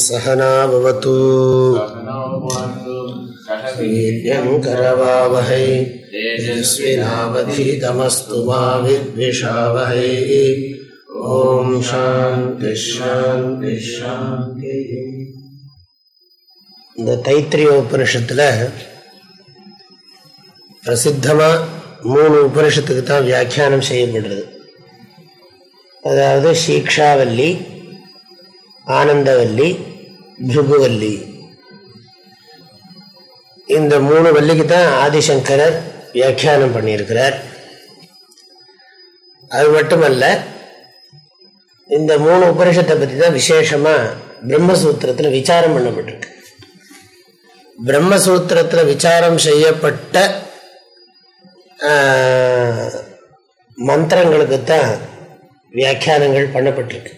सहनावतु वीर्यं करवावहै तेजस्विनावधीतमस्तु मा विद्विषावहै ॐ शान्ति இந்த தைத்திரிய உபனிஷத்தில் பிரசித்தமாக மூணு உபனிஷத்துக்கு தான் வியாக்கியானம் செய்யப்படுறது அதாவது சீக்ஷாவல்லி ஆனந்தவல்லி பிருகுவல்லி இந்த மூணு வள்ளிக்கு தான் ஆதிசங்கரர் வியாக்கியானம் பண்ணியிருக்கிறார். அது மட்டுமல்ல இந்த மூணு உபனிஷத்தை பற்றி தான் விசேஷமாக பிரம்மசூத்திரத்தில் விசாரம் பண்ணப்பட்டிருக்கு. பிரம்மசூத்திரத்தில் விசாரம் செய்யப்பட்ட மந்திரங்களுக்கு தான் வியாக்கியானங்கள் பண்ணப்பட்டிருக்கு.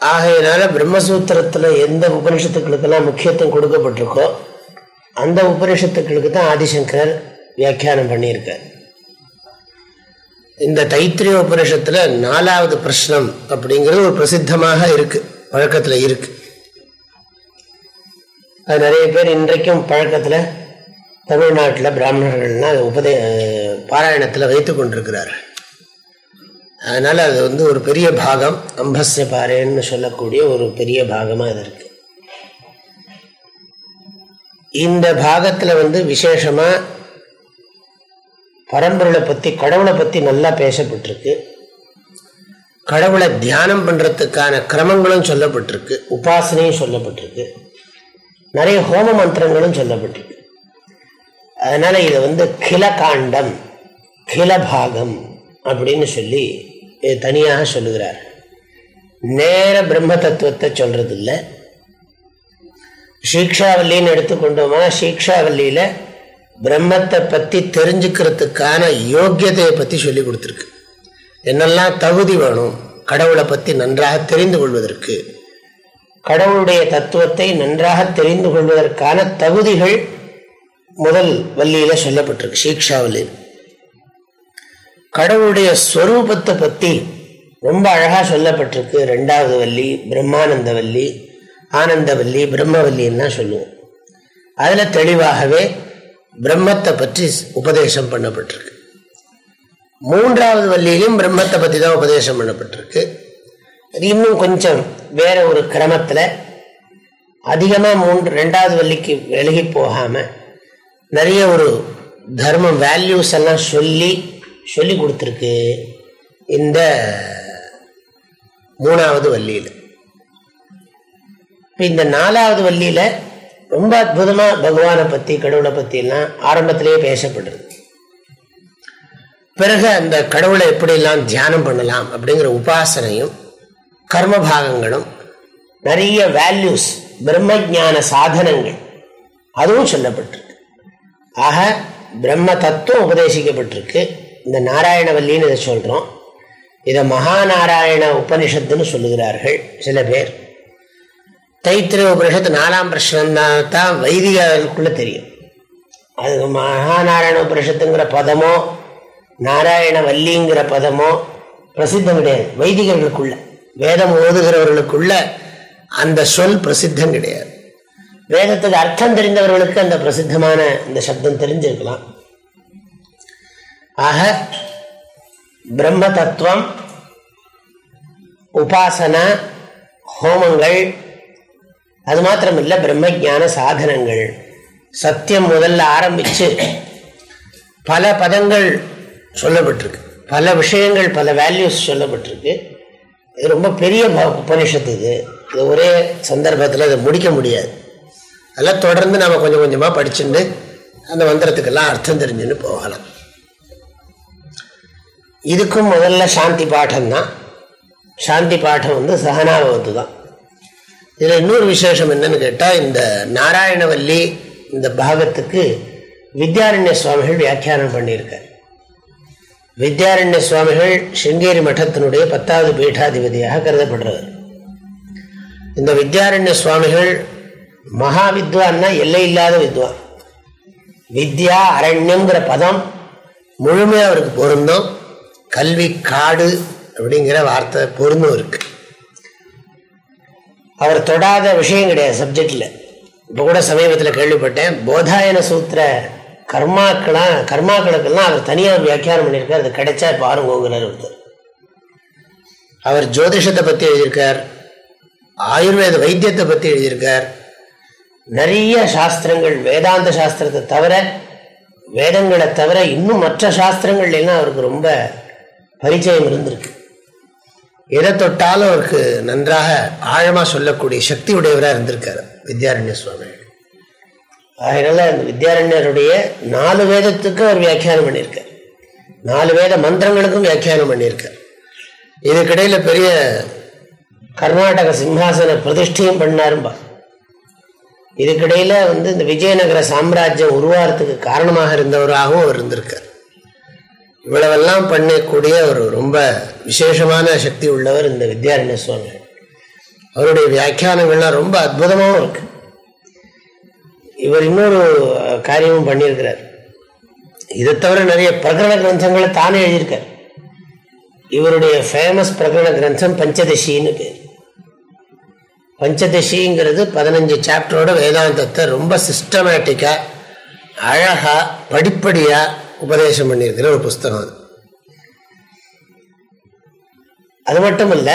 ஆகையினால பிரம்மசூத்திரத்தில் எந்த உபனிஷத்துக்களுக்கெல்லாம் முக்கியத்துவம் கொடுக்கப்பட்டிருக்கோ அந்த உபனிஷத்துக்களுக்கு தான் ஆதிசங்கரர் வியாக்கியானம் பண்ணியிருக்கார். இந்த தைத்திரிய உபனிஷத்தில் நாலாவது பிரஷ்னம் அப்படிங்கிறது ஒரு பிரசித்தமாக இருக்கு பழக்கத்தில் இருக்கு. அது நிறைய பேர் இன்றைக்கும் பழக்கத்தில் தமிழ்நாட்டில் பிராமணர்கள்லாம் உபதே பாராயணத்தில் வைத்து கொண்டிருக்கிறார்கள். அதனால் அது வந்து ஒரு பெரிய பாகம் அம்பஸ்ய பாறைன்னு சொல்லக்கூடிய ஒரு பெரிய பாகமாக அது இருக்கு. இந்த பாகத்தில் வந்து விசேஷமாக பரம்பொருளை பற்றி கடவுளை பற்றி நல்லா பேசப்பட்டிருக்கு. கடவுளை தியானம் பண்ணுறதுக்கான கிரமங்களும் சொல்லப்பட்டிருக்கு உபாசனையும் சொல்லப்பட்டிருக்கு. நிறைய ஹோம மந்திரங்களும் சொல்லப்பட்டிருக்கு. அதனால இதை வந்து கிலகாண்டம் கிலபாகம் அப்படின்னு சொல்லி தனியாக சொல்லுகிறார். நேர பிரம்ம தத்துவத்தை சொல்றது இல்லை சீக்ஷாவல்லின்னு எடுத்துக்கொண்டோமா? சீக்ஷாவல்லியில் பிரம்மத்தை பற்றி தெரிஞ்சுக்கிறதுக்கான யோக்கியத்தையை பற்றி சொல்லி கொடுத்துருக்கு. என்னெல்லாம் தகுதி வேணும் கடவுளை பற்றி நன்றாக தெரிந்து கொள்வதற்கு. கடவுளுடைய தத்துவத்தை நன்றாக தெரிந்து கொள்வதற்கான தகுதிகள் முதல் வள்ளியில சொல்லப்பட்டிருக்கு சீக்ஷாவல்லியில் கடவுளுடைய ஸ்வரூபத்தை பற்றி ரொம்ப அழகாக சொல்லப்பட்டிருக்கு. ரெண்டாவது வள்ளி பிரம்மானந்த வள்ளி ஆனந்தவல்லி பிரம்மவல்லின்னா சொல்லுவோம். அதில் தெளிவாகவே பிரம்மத்தை பற்றி உபதேசம் பண்ணப்பட்டிருக்கு. மூன்றாவது வள்ளியிலும் பிரம்மத்தை பற்றி தான் உபதேசம் பண்ணப்பட்டிருக்கு. அது இன்னும் கொஞ்சம் வேற ஒரு கிரமத்தில் அதிகமாக மூன்று ரெண்டாவது வள்ளிக்கு விலகி போகாமல் நிறைய ஒரு தர்மம் வேல்யூஸ் எல்லாம் சொல்லி சொல்லி கொடுத்துருக்கு இந்த மூணாவது வள்ளியில். இப்போ இந்த நாலாவது வள்ளியில் ரொம்ப அற்புதமாக பகவானை பற்றி கடவுளை பற்றிலாம் ஆரம்பத்திலேயே பேசப்படுறது பிறகு அந்த கடவுளை எப்படிலாம் தியானம் பண்ணலாம் அப்படிங்கிற உபாசனையும் கர்ம பாகங்களும் நிறைய வேல்யூஸ் பிரம்ம ஜான சாதனங்கள் அதுவும் சொல்லப்பட்டிருக்கு. ஆக பிரம்ம தத்துவம் உபதேசிக்கப்பட்டிருக்கு. இந்த நாராயணவல்லின்னு இதை சொல்கிறோம் இதை மகாநாராயண உபனிஷத்துன்னு சொல்லுகிறார்கள் சில பேர். தைத்திர உபனிஷத்து நாலாம் பிரஷ்னம் தான் வைதிகளுக்குள்ள தெரியும். அது மகாநாராயண உபனிஷத்துங்கிற பதமோ நாராயண வல்லிங்கிற பதமோ பிரசித்தம் கிடையாது வைதிகர்களுக்குள்ள. வேதம் ஓதுகிறவர்களுக்குள்ள அந்த சொல் பிரசித்தம் கிடையாது. வேதத்துக்கு அர்த்தம் தெரிந்தவர்களுக்கு அந்த பிரசித்தமான இந்த சப்தம் தெரிஞ்சிருக்கலாம். ஆக பிரம்ம தத்துவம் உபாசனா ஹோமங்கள் அது மாத்திரம் இல்லை பிரம்ம ஜான சாதனங்கள். சத்தியம் முதல்ல ஆரம்பிச்சு பல பதங்கள் சொல்லப்பட்டிருக்கு. பல விஷயங்கள் பல வேல்யூஸ் சொல்லப்பட்டிருக்கு. இது ரொம்ப பெரிய உபனிஷத்து இது. இது ஒரே சந்தர்ப்பத்தில் இதை முடிக்க முடியாது. அதெல்லாம் தொடர்ந்து நம்ம கொஞ்சம் கொஞ்சமாக படிச்சுட்டு அந்த மந்திரத்துக்கெல்லாம் அர்த்தம் தெரிஞ்சுன்னு போகலாம். இதுக்கும் முதல்ல சாந்தி பாடம் தான் சாந்தி பாடம் வந்து சகனாபவத்து தான். இதில் இன்னொரு விசேஷம் என்னன்னு கேட்டால் இந்த நாராயணவல்லி இந்த பாகத்துக்கு வித்யாரண்ய சுவாமிகள் வியாக்கியானம் பண்ணியிருக்கார். வித்யாரண்ய சுவாமிகள் சிங்கேரி மட்டத்தினுடைய பத்தாவது பீட்டாதிபதியாக கருதப்படுறவர் இந்த வித்யாரண்ய சுவாமிகள் மகா வித்வான்னா எல்லை இல்லாத வித்வான். வித்யா அரண்யங்கிற பதம் முழுமையாக அவருக்கு பொருந்தும். கல்வி காடு அப்படிங்கிற வார்த்தை பொருந்தும் இருக்கு. அவர் தொடாத விஷயம் கிடையாது சப்ஜெக்டில் இப்போ கூட சமீபத்தில் கேள்விப்பட்டேன் போதாயன சூத்திர கர்மாக்கெல்லாம் கர்மாக்களுக்கெல்லாம் அவர் தனியாக வியாக்கியானம் பண்ணியிருக்கார் அது கிடைச்சா பாருங்கிறார் ஒருத்தர். அவர் ஜோதிஷத்தை பற்றி எழுதியிருக்கார் ஆயுர்வேத வைத்தியத்தை பற்றி எழுதியிருக்கார். நிறைய சாஸ்திரங்கள் வேதாந்த சாஸ்திரத்தை தவிர வேதங்களை தவிர இன்னும் மற்ற சாஸ்திரங்கள்லாம் அவருக்கு ரொம்ப பரிச்சயம் இருந்திருக்கு. எதை தொட்டாலும் அவருக்கு நன்றாக ஆழமாக சொல்லக்கூடிய சக்தி உடையவராக இருந்திருக்காரு வித்யாரண்ய சுவாமி. அதனால அந்த வித்யாரண்யருடைய நாலு வேதத்துக்கும் அவர் வியாக்கியானம் பண்ணியிருக்கார். நாலு வேத மந்திரங்களுக்கும் வியாக்கியானம் பண்ணியிருக்கார். இதுக்கிடையில் பெரிய கர்நாடக சிம்ஹாசன பிரதிஷ்டையும் பண்ணாரும்பா. இதுக்கிடையில் வந்து இந்த விஜயநகர சாம்ராஜ்யம் உருவாகிறதுக்கு காரணமாக இருந்தவராகவும் அவர் இருந்திருக்கார். இவ்வளவெல்லாம் பண்ணக்கூடிய ஒரு ரொம்ப விசேஷமான சக்தி உள்ளவர் இந்த வித்யாரண்ய சுவாமி. அவருடைய வியாக்கியானங்கள்லாம் ரொம்ப அற்புதமாகவும் இருக்கு. இவர் இன்னொரு காரியமும் பண்ணியிருக்கிறார். இதை தவிர நிறைய பிரகரண கிரந்தங்களை தானே எழுதியிருக்கார். இவருடைய ஃபேமஸ் பிரகரண கிரந்தம் பஞ்சதசின்னு பேர். பஞ்சதசிங்கிறது பதினஞ்சு சாப்டரோட வேதாந்தத்தை ரொம்ப சிஸ்டமேட்டிக்காக அழகாக படிப்படியாக உபதேசம் பண்ணியிருக்கிற ஒரு புஸ்தகம் அது. அது மட்டும் இல்லை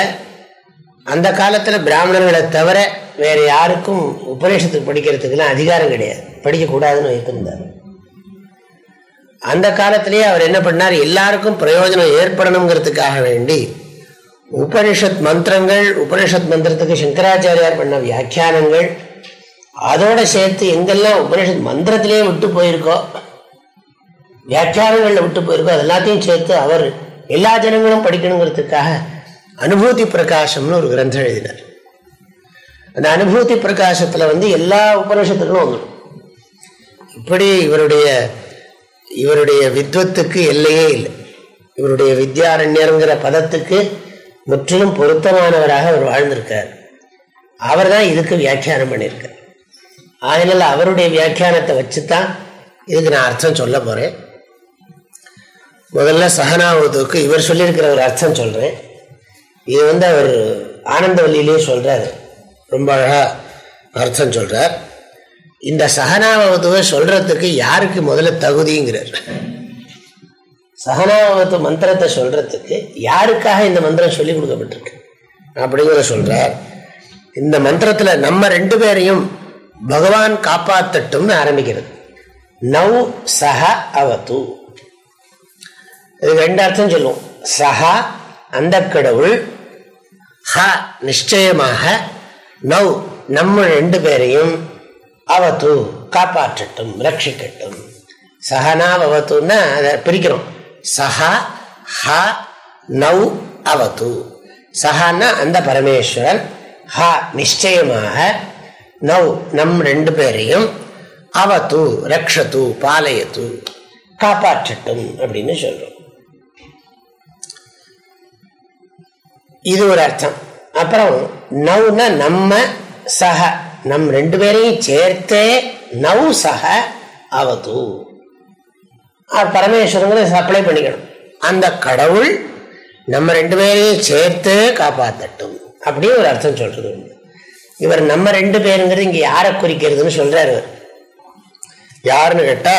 அந்த காலத்தில் பிராமணர்களை தவிர வேற யாருக்கும் உபநிஷத்துக்கு படிக்கிறதுக்கெல்லாம் அதிகாரம் கிடையாது. படிக்கக்கூடாதுன்னு வைத்திருந்தார். அந்த காலத்திலேயே அவர் என்ன பண்ணார்? எல்லாருக்கும் பிரயோஜனம் ஏற்படணுங்கிறதுக்காக வேண்டி உபனிஷத் மந்திரங்கள் உபனிஷத் மந்திரத்துக்கு சங்கராச்சாரியார் பண்ண வியாக்கியானங்கள் அதோட சேர்த்து எங்கெல்லாம் உபனிஷத் மந்திரத்திலேயே விட்டு போயிருக்கோ வியாக்கியானங்களில் விட்டு போயிருக்கோ. அது எல்லாத்தையும் சேர்த்து அவர் எல்லா ஜனங்களும் படிக்கணுங்கிறதுக்காக அனுபூதி பிரகாசம்னு ஒரு கிரந்தம் எழுதினார். அந்த அனுபூதி பிரகாசத்தில் வந்து எல்லா உபனிஷத்துக்களும் வந்துடும். இப்படி இவருடைய இவருடைய வித்வத்துக்கு எல்லையே இல்லை. இவருடைய வித்யாரண்யருங்கிற பதத்துக்கு முற்றிலும் பொருத்தமானவராக அவர் வாழ்ந்திருக்கார். அவர் தான் இதுக்கு வியாக்கியானம் பண்ணியிருக்கார். அதனால் அவருடைய வியாக்கியானத்தை வச்சு தான் இதுக்கு நான் அர்த்தம் சொல்ல போகிறேன் முதல்ல சகனாவதுக்கு இவர் சொல்லியிருக்கிற ஒரு அர்த்தம் சொல்கிறேன் இது வந்து அவர் ஆனந்தவல்லியிலே சொல்கிறார் ரொம்ப அழகாக அர்த்தம் சொல்கிறார் இந்த சகனாவதுவை சொல்கிறதுக்கு யாருக்கு முதல்ல தகுதிங்கிறார். சகனாவத்து மந்திரத்தை சொல்கிறதுக்கு யாருக்காக இந்த மந்திரம் சொல்லி கொடுக்கப்பட்டிருக்கு? அப்படிங்கிறத சொல்கிறார் இந்த மந்திரத்தில் நம்ம ரெண்டு பேரையும் பகவான் காப்பாற்றட்டும்னு ஆரம்பிக்கிறது. நவ் சஹ அவத்து. இது ரெண்டு அர்த்தம் சொல்லுவோம். சஹா அந்த கடவுள் ஹ நிச்சயமாக நவ் நம்ம ரெண்டு பேரையும் அவத்து காப்பாற்றட்டும் ரட்சிக்கட்டும். சஹனாவத்துன்னா அதை பிரிக்கிறோம். சஹா ஹ நௌ அவத்து. சஹான்னா அந்த பரமேஸ்வரன். ஹ நிச்சயமாக நௌ நம் ரெண்டு பேரையும் அவத்து ரக்ஷத்து பாலயத்து காப்பாற்றட்டும் அப்படின்னு சொல்றோம். இது ஒரு அர்த்தம். அப்புறம் நவ்னா நம்ம சக. நம் ரெண்டு பேரையும் சேர்த்தே நவ் சக அவது. பரமேஸ்வரங்களை சப்ளை பண்ணிக்கணும். அந்த கடவுள் நம்ம ரெண்டு பேரையும் சேர்த்து காப்பாற்றட்டும் அப்படின்னு ஒரு அர்த்தம் சொல்றது இவர் நம்ம ரெண்டு பேருங்கிறது இங்க யாரை குறிக்கிறதுன்னு சொல்றாரு யாருன்னு கேட்டா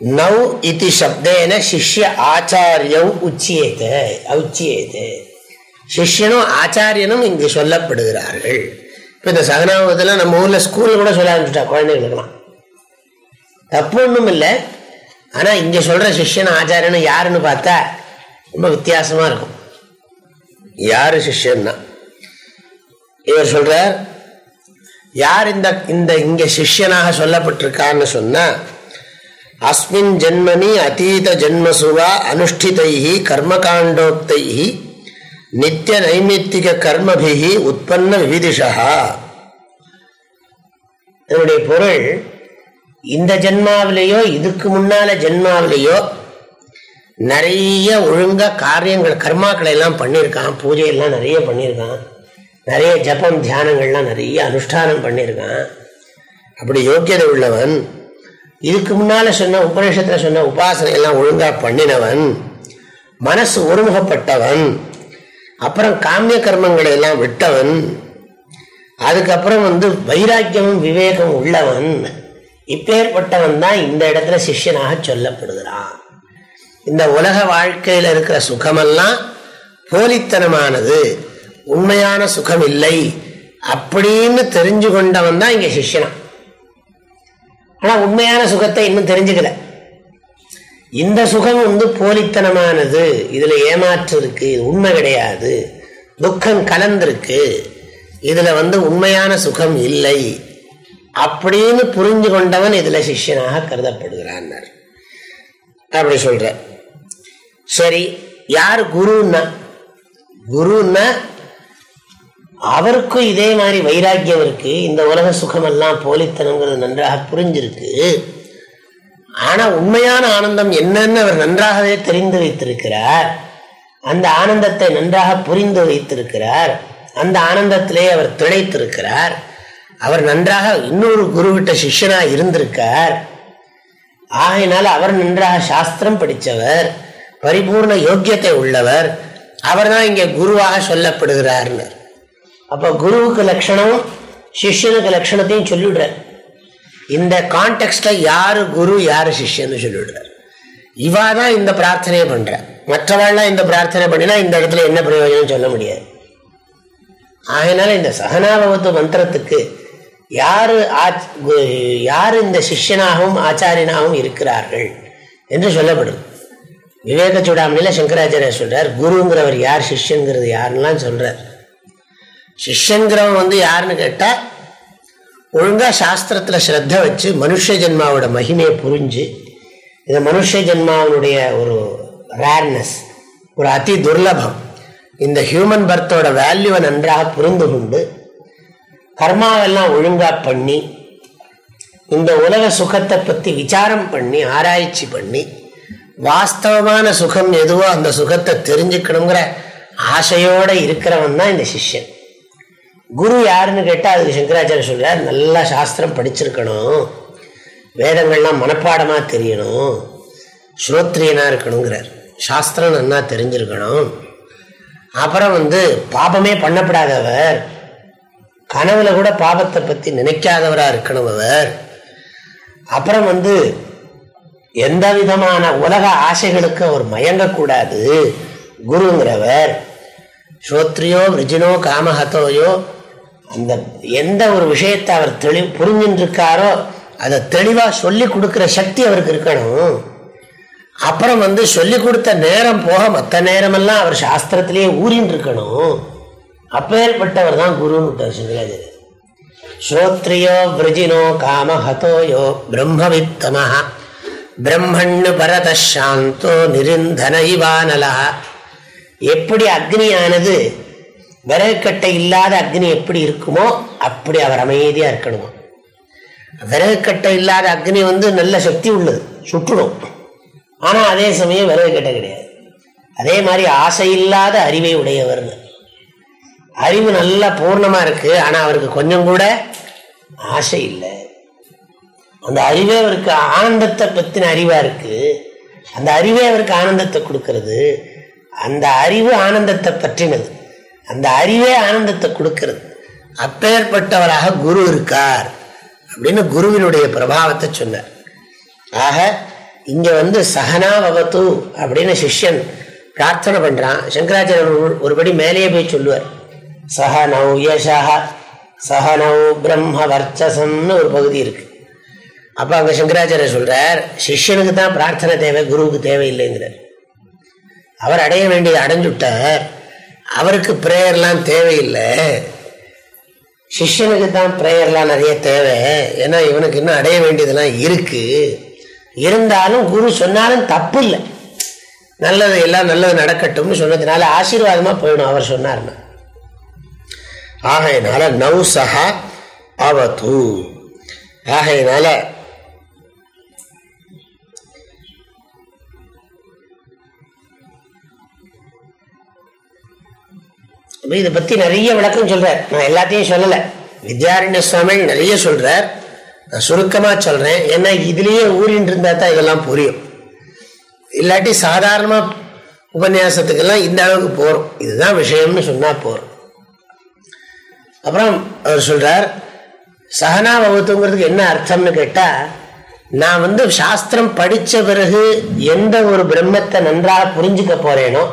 நவ் இது சப்தேன சிஷ்ய ஆச்சாரியம் உச்சியேது உச்சியேது சிஷ்யனும் ஆச்சாரியனும் இங்கு சொல்லப்படுகிறார்கள். இப்போ இந்த சகனாவதெல்லாம் நம்ம ஊரில் ஸ்கூலில் கூட சொல்ல ஆரம்பிச்சுட்டா குழந்தைங்களுக்கெல்லாம் தப்பு ஒன்றும் இல்லை ஆனால் இங்கே சொல்கிற சிஷ்யன் ஆச்சாரியனும் யாருன்னு பார்த்தா ரொம்ப வித்தியாசமாக இருக்கும். யாரு சிஷ்யன்னா? இவர் சொல்றார் யார் இந்த இந்த இங்க சிஷ்யனாக சொல்லப்பட்டிருக்கான்னு சொன்னா அஸ்மின் ஜென்மனி அதீத ஜென்மசுவா அனுஷ்டிதை கர்மகாண்டோக்தை நித்திய நைமித்திக கர்மபிகி உற்பன்ன விவிதிஷா. இதனுடைய பொருள் இந்த ஜென்மாவிலேயோ இதுக்கு முன்னால ஜென்மாவிலேயோ நிறைய ஒழுங்கா காரியங்கள் கர்மாக்களை எல்லாம் பண்ணியிருக்கான் பூஜையெல்லாம் நிறைய பண்ணியிருக்கான் நிறைய ஜபம் தியானங்கள்லாம் நிறைய அனுஷ்டானம் பண்ணியிருக்கான். அப்படி யோக்கியதை உள்ளவன் இதுக்கு முன்னால சொன்ன உபநிஷத்துல சொன்ன உபாசனை எல்லாம் ஒழுங்கா பண்ணினவன் மனசு ஒருமுகப்பட்டவன் அப்புறம் காமிய கர்மங்களை எல்லாம் விட்டவன் அதுக்கப்புறம் வந்து வைராக்கியமும் விவேகம் உள்ளவன். இப்பேற்பட்டவன் தான் இந்த இடத்துல சிஷ்யனாக சொல்லப்படுகிறான். இந்த உலக வாழ்க்கையில் இருக்கிற சுகமெல்லாம் போலித்தனமானது. உண்மையான சுகம் இல்லை அப்படின்னு தெரிஞ்சு கொண்டவன் தான் இங்க சிஷ்யனா ஆனா உண்மையான சுகத்தை இன்னும் தெரிஞ்சுக்கல. இந்த சுகம் வந்து போலித்தனமானது. இதுல ஏமாற்று இருக்கு உண்மை கிடையாது. துக்கம் கலந்திருக்கு. இதுல வந்து உண்மையான சுகம் இல்லை. அப்படின்னு புரிஞ்சு கொண்டவன் இதுல சிஷ்யனாக கருதப்படுகிறான் அப்படி சொல்ற சரி யார் குருன்னா? குருன்னா அவருக்கும் இதே மாதிரி வைராக்கியம் இருக்கு. இந்த உலக சுகமெல்லாம் போலித்தனங்கிறது நன்றாக புரிஞ்சிருக்கு. ஆனா உண்மையான ஆனந்தம் என்னன்னு அவர் நன்றாகவே தெரிந்து வைத்திருக்கிறார். அந்த ஆனந்தத்தை நன்றாக புரிந்து வைத்திருக்கிறார். அந்த ஆனந்தத்திலே அவர் திளைத்திருக்கிறார். அவர் நன்றாக இன்னொரு குருவிட்ட சிஷ்யனா இருந்திருக்கார். ஆகையினால அவர் நன்றாக சாஸ்திரம் படித்தவர் பரிபூர்ண யோக்கியத்தை உள்ளவர் அவர் தான் இங்கே குருவாக சொல்லப்படுகிறார்னர். அப்போ குருவுக்கு லட்சணம் சிஷ்யனுக்கு லட்சணத்தையும் சொல்லிடுறார் இந்த கான்டெக்ட்ல யாரு குரு யாரு சிஷ்யன்னு சொல்லிவிடுறார். இவா தான் இந்த பிரார்த்தனையை பண்ற மற்றவாள்லாம் இந்த பிரார்த்தனை பண்ணினா இந்த இடத்துல என்ன பிரயோஜனம் சொல்ல முடியாது. ஆகையினால இந்த சகனாபவத்து மந்திரத்துக்கு யாரு யார் இந்த சிஷ்யனாகவும் ஆச்சாரியனாகவும் இருக்கிறார்கள் என்று சொல்லப்படும் விவேக சூடாமணியில சங்கராச்சாரிய சொல்றார் குருங்கிறவர் யார் சிஷ்யங்கிறது யாருலாம் சொல்றார். சிஷ்யங்கிறவன் வந்து யாருன்னு கேட்டா ஒழுங்கா சாஸ்திரத்துல ஸ்ரத்த வச்சு மனுஷ ஜென்மாவோட மகிமையை புரிஞ்சு இந்த மனுஷ ஜென்மாவினுடைய ஒரு ரேர்னஸ் ஒரு அதி துர்லபம் இந்த ஹியூமன் பர்த்தோட வேல்யூவை நன்றாக புரிந்து கொண்டு கர்மாவெல்லாம் ஒழுங்கா பண்ணி இந்த உலக சுகத்தை பற்றி விசாரம் பண்ணி ஆராய்ச்சி பண்ணி வாஸ்தவமான சுகம் எதுவோ அந்த சுகத்தை தெரிஞ்சுக்கணுங்கிற ஆசையோட இருக்கிறவன் தான் இந்த சிஷ்யன். குரு யாருன்னு கேட்டால் அதுக்கு சங்கராச்சாரிய சொல்றார். நல்லா சாஸ்திரம் படிச்சிருக்கணும். வேதங்கள்லாம் மனப்பாடமாக தெரியணும். ஸ்ரோத்ரியனாக இருக்கணுங்கிறார். சாஸ்திரம் நல்லா தெரிஞ்சிருக்கணும். அப்புறம் வந்து பாபமே பண்ணப்படாதவர். கனவுல கூட பாபத்தை பற்றி நினைக்காதவராக இருக்கணும் அவர் அப்புறம் வந்து எந்த விதமான உலக ஆசைகளுக்கு அவர் மயங்கக்கூடாது. குருங்கிறவர். ஸ்ரோத்ரியோ விரஜினோ காமஹத்தோயோ அந்த எந்த ஒரு விஷயத்தை அவர் தெளி புரிஞ்சுருக்காரோ அதை தெளிவாக சொல்லி கொடுக்குற சக்தி அவருக்கு இருக்கணும். அப்புறம் வந்து சொல்லி கொடுத்த நேரம் போக மற்ற நேரமெல்லாம் அவர் சாஸ்திரத்திலேயே ஊறின்னு இருக்கணும் அப்பேற்பட்டவர் தான் குருன்னு விட்டார் ஸ்ரோத்ரியோ விரஜினோ காமஹதோயோ பிரம்மவித்தமஹா பிரம்மண்ணு பரதாந்தோ நிருந்தன இவானலா. எப்படி அக்னியானது விறகுக்கட்டை இல்லாத அக்னி எப்படி இருக்குமோ அப்படி அவர் அமைதியாக இருக்கணுமா? விறகுக்கட்டை இல்லாத அக்னி வந்து நல்ல சக்தி உள்ளது சுற்றுடும் ஆனால் அதே சமயம் விறகுக்கட்டை கிடையாது. அதே மாதிரி ஆசை இல்லாத அறிவை உடையவர் அறிவு நல்லா பூர்ணமாக இருக்கு ஆனால் அவருக்கு கொஞ்சம் கூட ஆசை இல்லை. அந்த அறிவே அவருக்கு ஆனந்தத்தை பற்றின அறிவாக இருக்கு. அந்த அறிவே அவருக்கு ஆனந்தத்தை கொடுக்கறது. அந்த அறிவு ஆனந்தத்தை பற்றினது. அந்த அறிவே ஆனந்தத்தை கொடுக்கிறது. அப்பேற்பட்டவராக குரு இருக்கார் அப்படின்னு குருவினுடைய பிரபாவத்தை சொன்னார். ஆக இங்க வந்து சகனாவகத்து அப்படின்னு சிஷ்யன் பிரார்த்தனை பண்றான். சங்கராச்சாரியர் ஒருபடி மேலேயே போய் சொல்லுவார். சஹனௌ யசா சஹனௌ பிரம்ம வர்ச்சசம்னு ஒரு பகுதி இருக்கு. அப்ப அங்க சங்கராச்சாரியர் சொல்றார் சிஷ்யனுக்கு தான் பிரார்த்தனை தேவை குருவுக்கு தேவையில்லைங்கிறார். அவர் அடைய வேண்டியது அடைஞ்சுட்டார். அவருக்கு பிரேயர்லாம் தேவையில்லை. சிஷ்யனுக்கு தான் ப்ரேயர்லாம் நிறைய தேவை. ஏன்னா இவனுக்கு இன்னும் அடைய வேண்டியதெல்லாம் இருக்கு. இருந்தாலும் குரு சொன்னாலும் தப்பு இல்லை. நல்லது எல்லாம் நல்லது நடக்கட்டும்னு சொன்னதுனால ஆசீர்வாதமா போயிடும் அவர் சொன்னார்னா. ஆகையினால நவ் சஹா அவத்து ஆகையினால இதை பத்தி நிறைய விளக்கம் சொல்றார். நான் எல்லாத்தையும் சொல்லலை. வித்யாரண்ய சுவாமி நிறைய சொல்றார். நான் சுருக்கமா சொல்றேன். ஏன்னா இதுலயே ஊரின் இருந்தா தான் இதெல்லாம் புரியும். இல்லாட்டி சாதாரணமா உபன்யாசத்துக்கெல்லாம் இந்த அளவுக்கு போறோம். இதுதான் விஷயம்னு சொன்னா போறோம். அப்புறம் அவர் சொல்றார் சகனா பகவத்துங்கிறதுக்கு என்ன அர்த்தம்னு கேட்டா நான் வந்து சாஸ்திரம் படித்த பிறகு எந்த ஒரு பிரம்மத்தை நன்றாக புரிஞ்சுக்க போறேனோ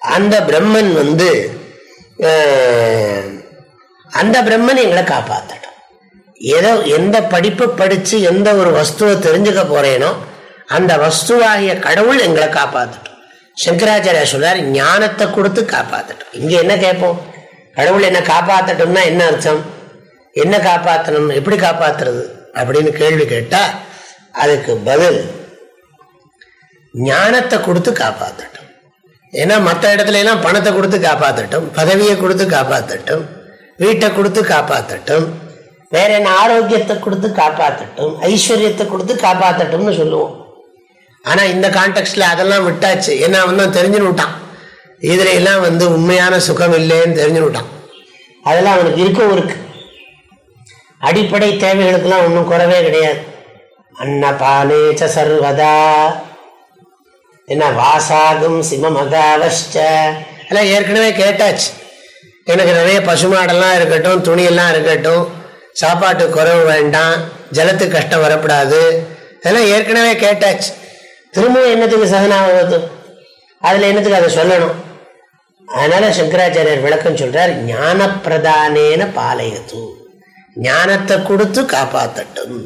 அந்த பிரம்மன் வந்து அந்த பிரம்மன் எங்களை காப்பாற்றட்டும் ஏதோ எந்த படிப்பு படிச்சு எந்த ஒரு வஸ்துவை தெரிஞ்சுக்க போறேனோ அந்த வஸ்துவாகிய கடவுள் எங்களை காப்பாற்றட்டும் சங்கராச்சாரியா சொல்றார் ஞானத்தை கொடுத்து காப்பாற்றட்டும் இங்க என்ன கேட்போம்? கடவுள் என்ன காப்பாற்றட்டும்னா என்ன அர்த்தம்? என்ன காப்பாற்றணும் எப்படி காப்பாத்துறது? அப்படின்னு கேள்வி கேட்டா அதுக்கு பதில் ஞானத்தை கொடுத்து காப்பாற்றட்டும் ஏன்னா மற்ற இடத்துல எல்லாம் பணத்தை கொடுத்து காப்பாற்றட்டும் பதவியை கொடுத்து காப்பாற்றட்டும் வீட்டை கொடுத்து காப்பாற்றட்டும் வேற என்ன ஆரோக்கியத்தை கொடுத்து காப்பாற்றட்டும் ஐஸ்வர்யத்தை கொடுத்து காப்பாற்றட்டும்னு சொல்லுவோம். ஆனா இந்த கான்டெக்ட்ல அதெல்லாம் விட்டாச்சு. ஏன்னா வந்து தெரிஞ்சுன்னு விட்டான். இதுல எல்லாம் வந்து உண்மையான சுகம் இல்லைன்னு தெரிஞ்சு விட்டான். அதெல்லாம் அவனுக்கு இருக்கவும் இருக்கு. அடிப்படை தேவைகளுக்கெல்லாம் ஒன்றும் குறவே கிடையாது. அன்னபானேச்ச சர்வதா. என்ன வாசாகும் சிமமகாவஷ்ட எல்லாம் ஏற்கனவே கேட்டாச்சு. எனக்கு நிறைய பசுமாடெல்லாம் இருக்கட்டும் துணியெல்லாம் இருக்கட்டும் சாப்பாட்டு குறவு வேண்டாம் ஜலத்து கஷ்டம் வரப்படாது. இதெல்லாம் ஏற்கனவே கேட்டாச்சு. திரும்பவும் என்னத்துக்கு சகனாவது? அதில் என்னத்துக்கு அதை சொல்லணும்? அதனால சங்கராச்சாரியர் விளக்கம் சொல்றார் ஞான பிரதானேன பாலயத்து. ஞானத்தை கொடுத்து காப்பாத்தட்டும்.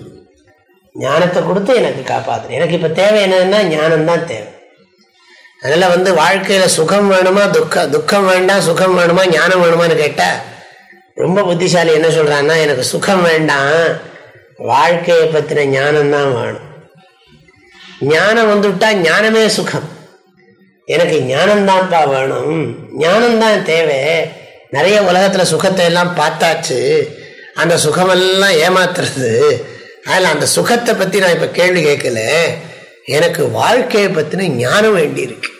ஞானத்தை கொடுத்து எனக்கு காப்பாற்றணும் எனக்கு இப்போ தேவை என்னதுன்னா ஞானம் தான் தேவை. அதனால வந்து வாழ்க்கையில சுகம் வேணுமா துக்கம் துக்கம் வேண்டாம் சுகம் வேணுமா ஞானம் வேணுமான்னு கேட்டா ரொம்ப புத்திசாலி என்ன சொல்றான்னா எனக்கு சுகம் வேண்டாம். வாழ்க்கையை பத்தின ஞானம் தான் வேணும். ஞானம் வந்துவிட்டா ஞானமே சுகம். எனக்கு ஞானம்தான்ப்பா வேணும். ஞானம்தான் தேவை. நிறைய உலகத்துல சுகத்தை எல்லாம் பார்த்தாச்சு. அந்த சுகமெல்லாம் ஏமாத்துறது. அதில் அந்த சுகத்தை பற்றி நான் இப்போ கேள்வி கேட்கல. எனக்கு வாழ்க்கையை பற்றின ஞானம் வேண்டி இருக்கு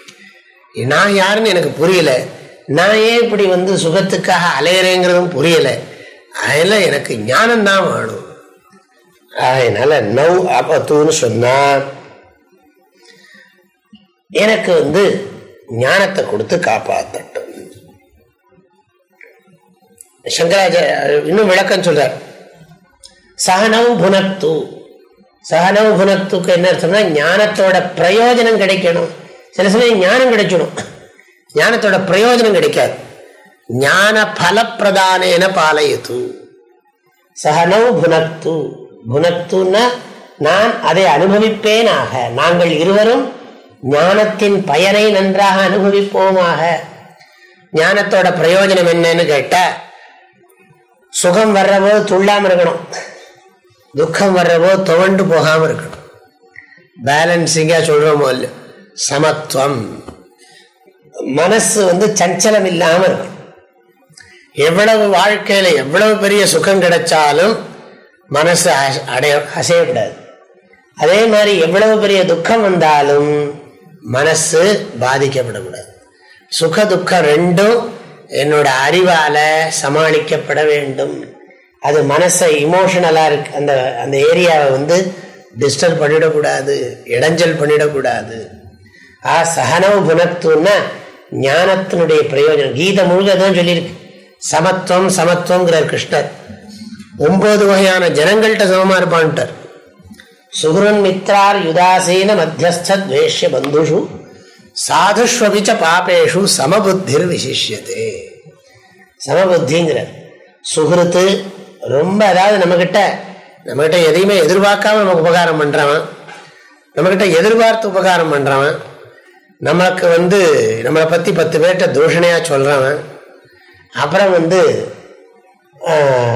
நான் யாருன்னு எனக்கு புரியல. நான் ஏன் இப்படி வந்து சுகத்துக்காக அலையிறேங்கிறதும் புரியல. அதில் எனக்கு ஞானம் தான் வேணும். அதனால நவ் அபத்துன்னு சொன்னா எனக்கு வந்து ஞானத்தை கொடுத்து காப்பாற்றட்டும் சங்கராச்சாரிய இன்னும் விளக்கம் சொல்றார். சகனவு புனத்து. சகனவு புனத்துக்கு என்ன அர்த்தம்னா ஞானத்தோட பிரயோஜனம் கிடைக்கணும். சில சமயம் ஞானம் கிடைச்சிடும். ஞானத்தோட பிரயோஜனம் கிடைக்காது. ஞான பலப்பிரதானேன பாலயத்து. சகனவு புனத்து புனத்துன்னா நான் அதை அனுபவிப்பேனாக. நாங்கள் இருவரும் ஞானத்தின் பயனை நன்றாக அனுபவிப்போமாக. ஞானத்தோட பிரயோஜனம் என்னன்னு கேட்ட சுகம் வர்றவோ துள்ளாம இருக்கணும். துக்கம் வர்றவோ துவண்டு போகாம இருக்கணும். பேலன்சிங்கா சொல்றோமோ இல்லை சமத்துவம். மனசு வந்து சஞ்சலம் இல்லாம இருக்கும். எவ்வளவு வாழ்க்கையில எவ்வளவு பெரிய சுகம் கிடைச்சாலும் மனசு அடைய அசையக்கூடாது. அதே மாதிரி எவ்வளவு பெரிய துக்கம் வந்தாலும் மனசு பாதிக்கப்படக்கூடாது. சுக துக்கம் ரெண்டும் என்னோட அறிவால சமாளிக்கப்பட வேண்டும். அது மனசை இமோஷனலா இருக்கு அந்த அந்த ஏரியாவை வந்து டிஸ்டர்ப் பண்ணிடக்கூடாது இடைஞ்சல் பண்ணிடக்கூடாது. ஆ சகனம் குணத்துவம்னா ஞானத்தினுடைய பிரயோஜனம். கீதை முழுக்க தான் சொல்லியிருக்கு. சமத்துவம் சமத்துவங்கிறார் கிருஷ்ணர். ஒன்பது வகையான ஜனங்கள்கிட்ட சமமா இருப்பான்ட்டார். சுகுரன் மித்ரார் யுதாசீன மத்தியஸ்துவேஷ்ய பந்துஷு சாதுஷ்வபிச்ச பாப்பேஷு சமபுத்திர் விசிஷ்யதே. சமபுத்திங்கிறார். சுகிருத்து ரொம்ப அதாவது நம்மக்கிட்ட நம்மகிட்ட எதையுமே எதிர்பார்க்காம நமக்கு உபகாரம் பண்ணுறவன் நம்மக்கிட்ட எதிர்பார்த்து உபகாரம் பண்ணுறவன் நமக்கு வந்து நம்மளை பற்றி பத்து பேர்கிட்ட தூஷணையாக சொல்கிறவன் அப்புறம் வந்து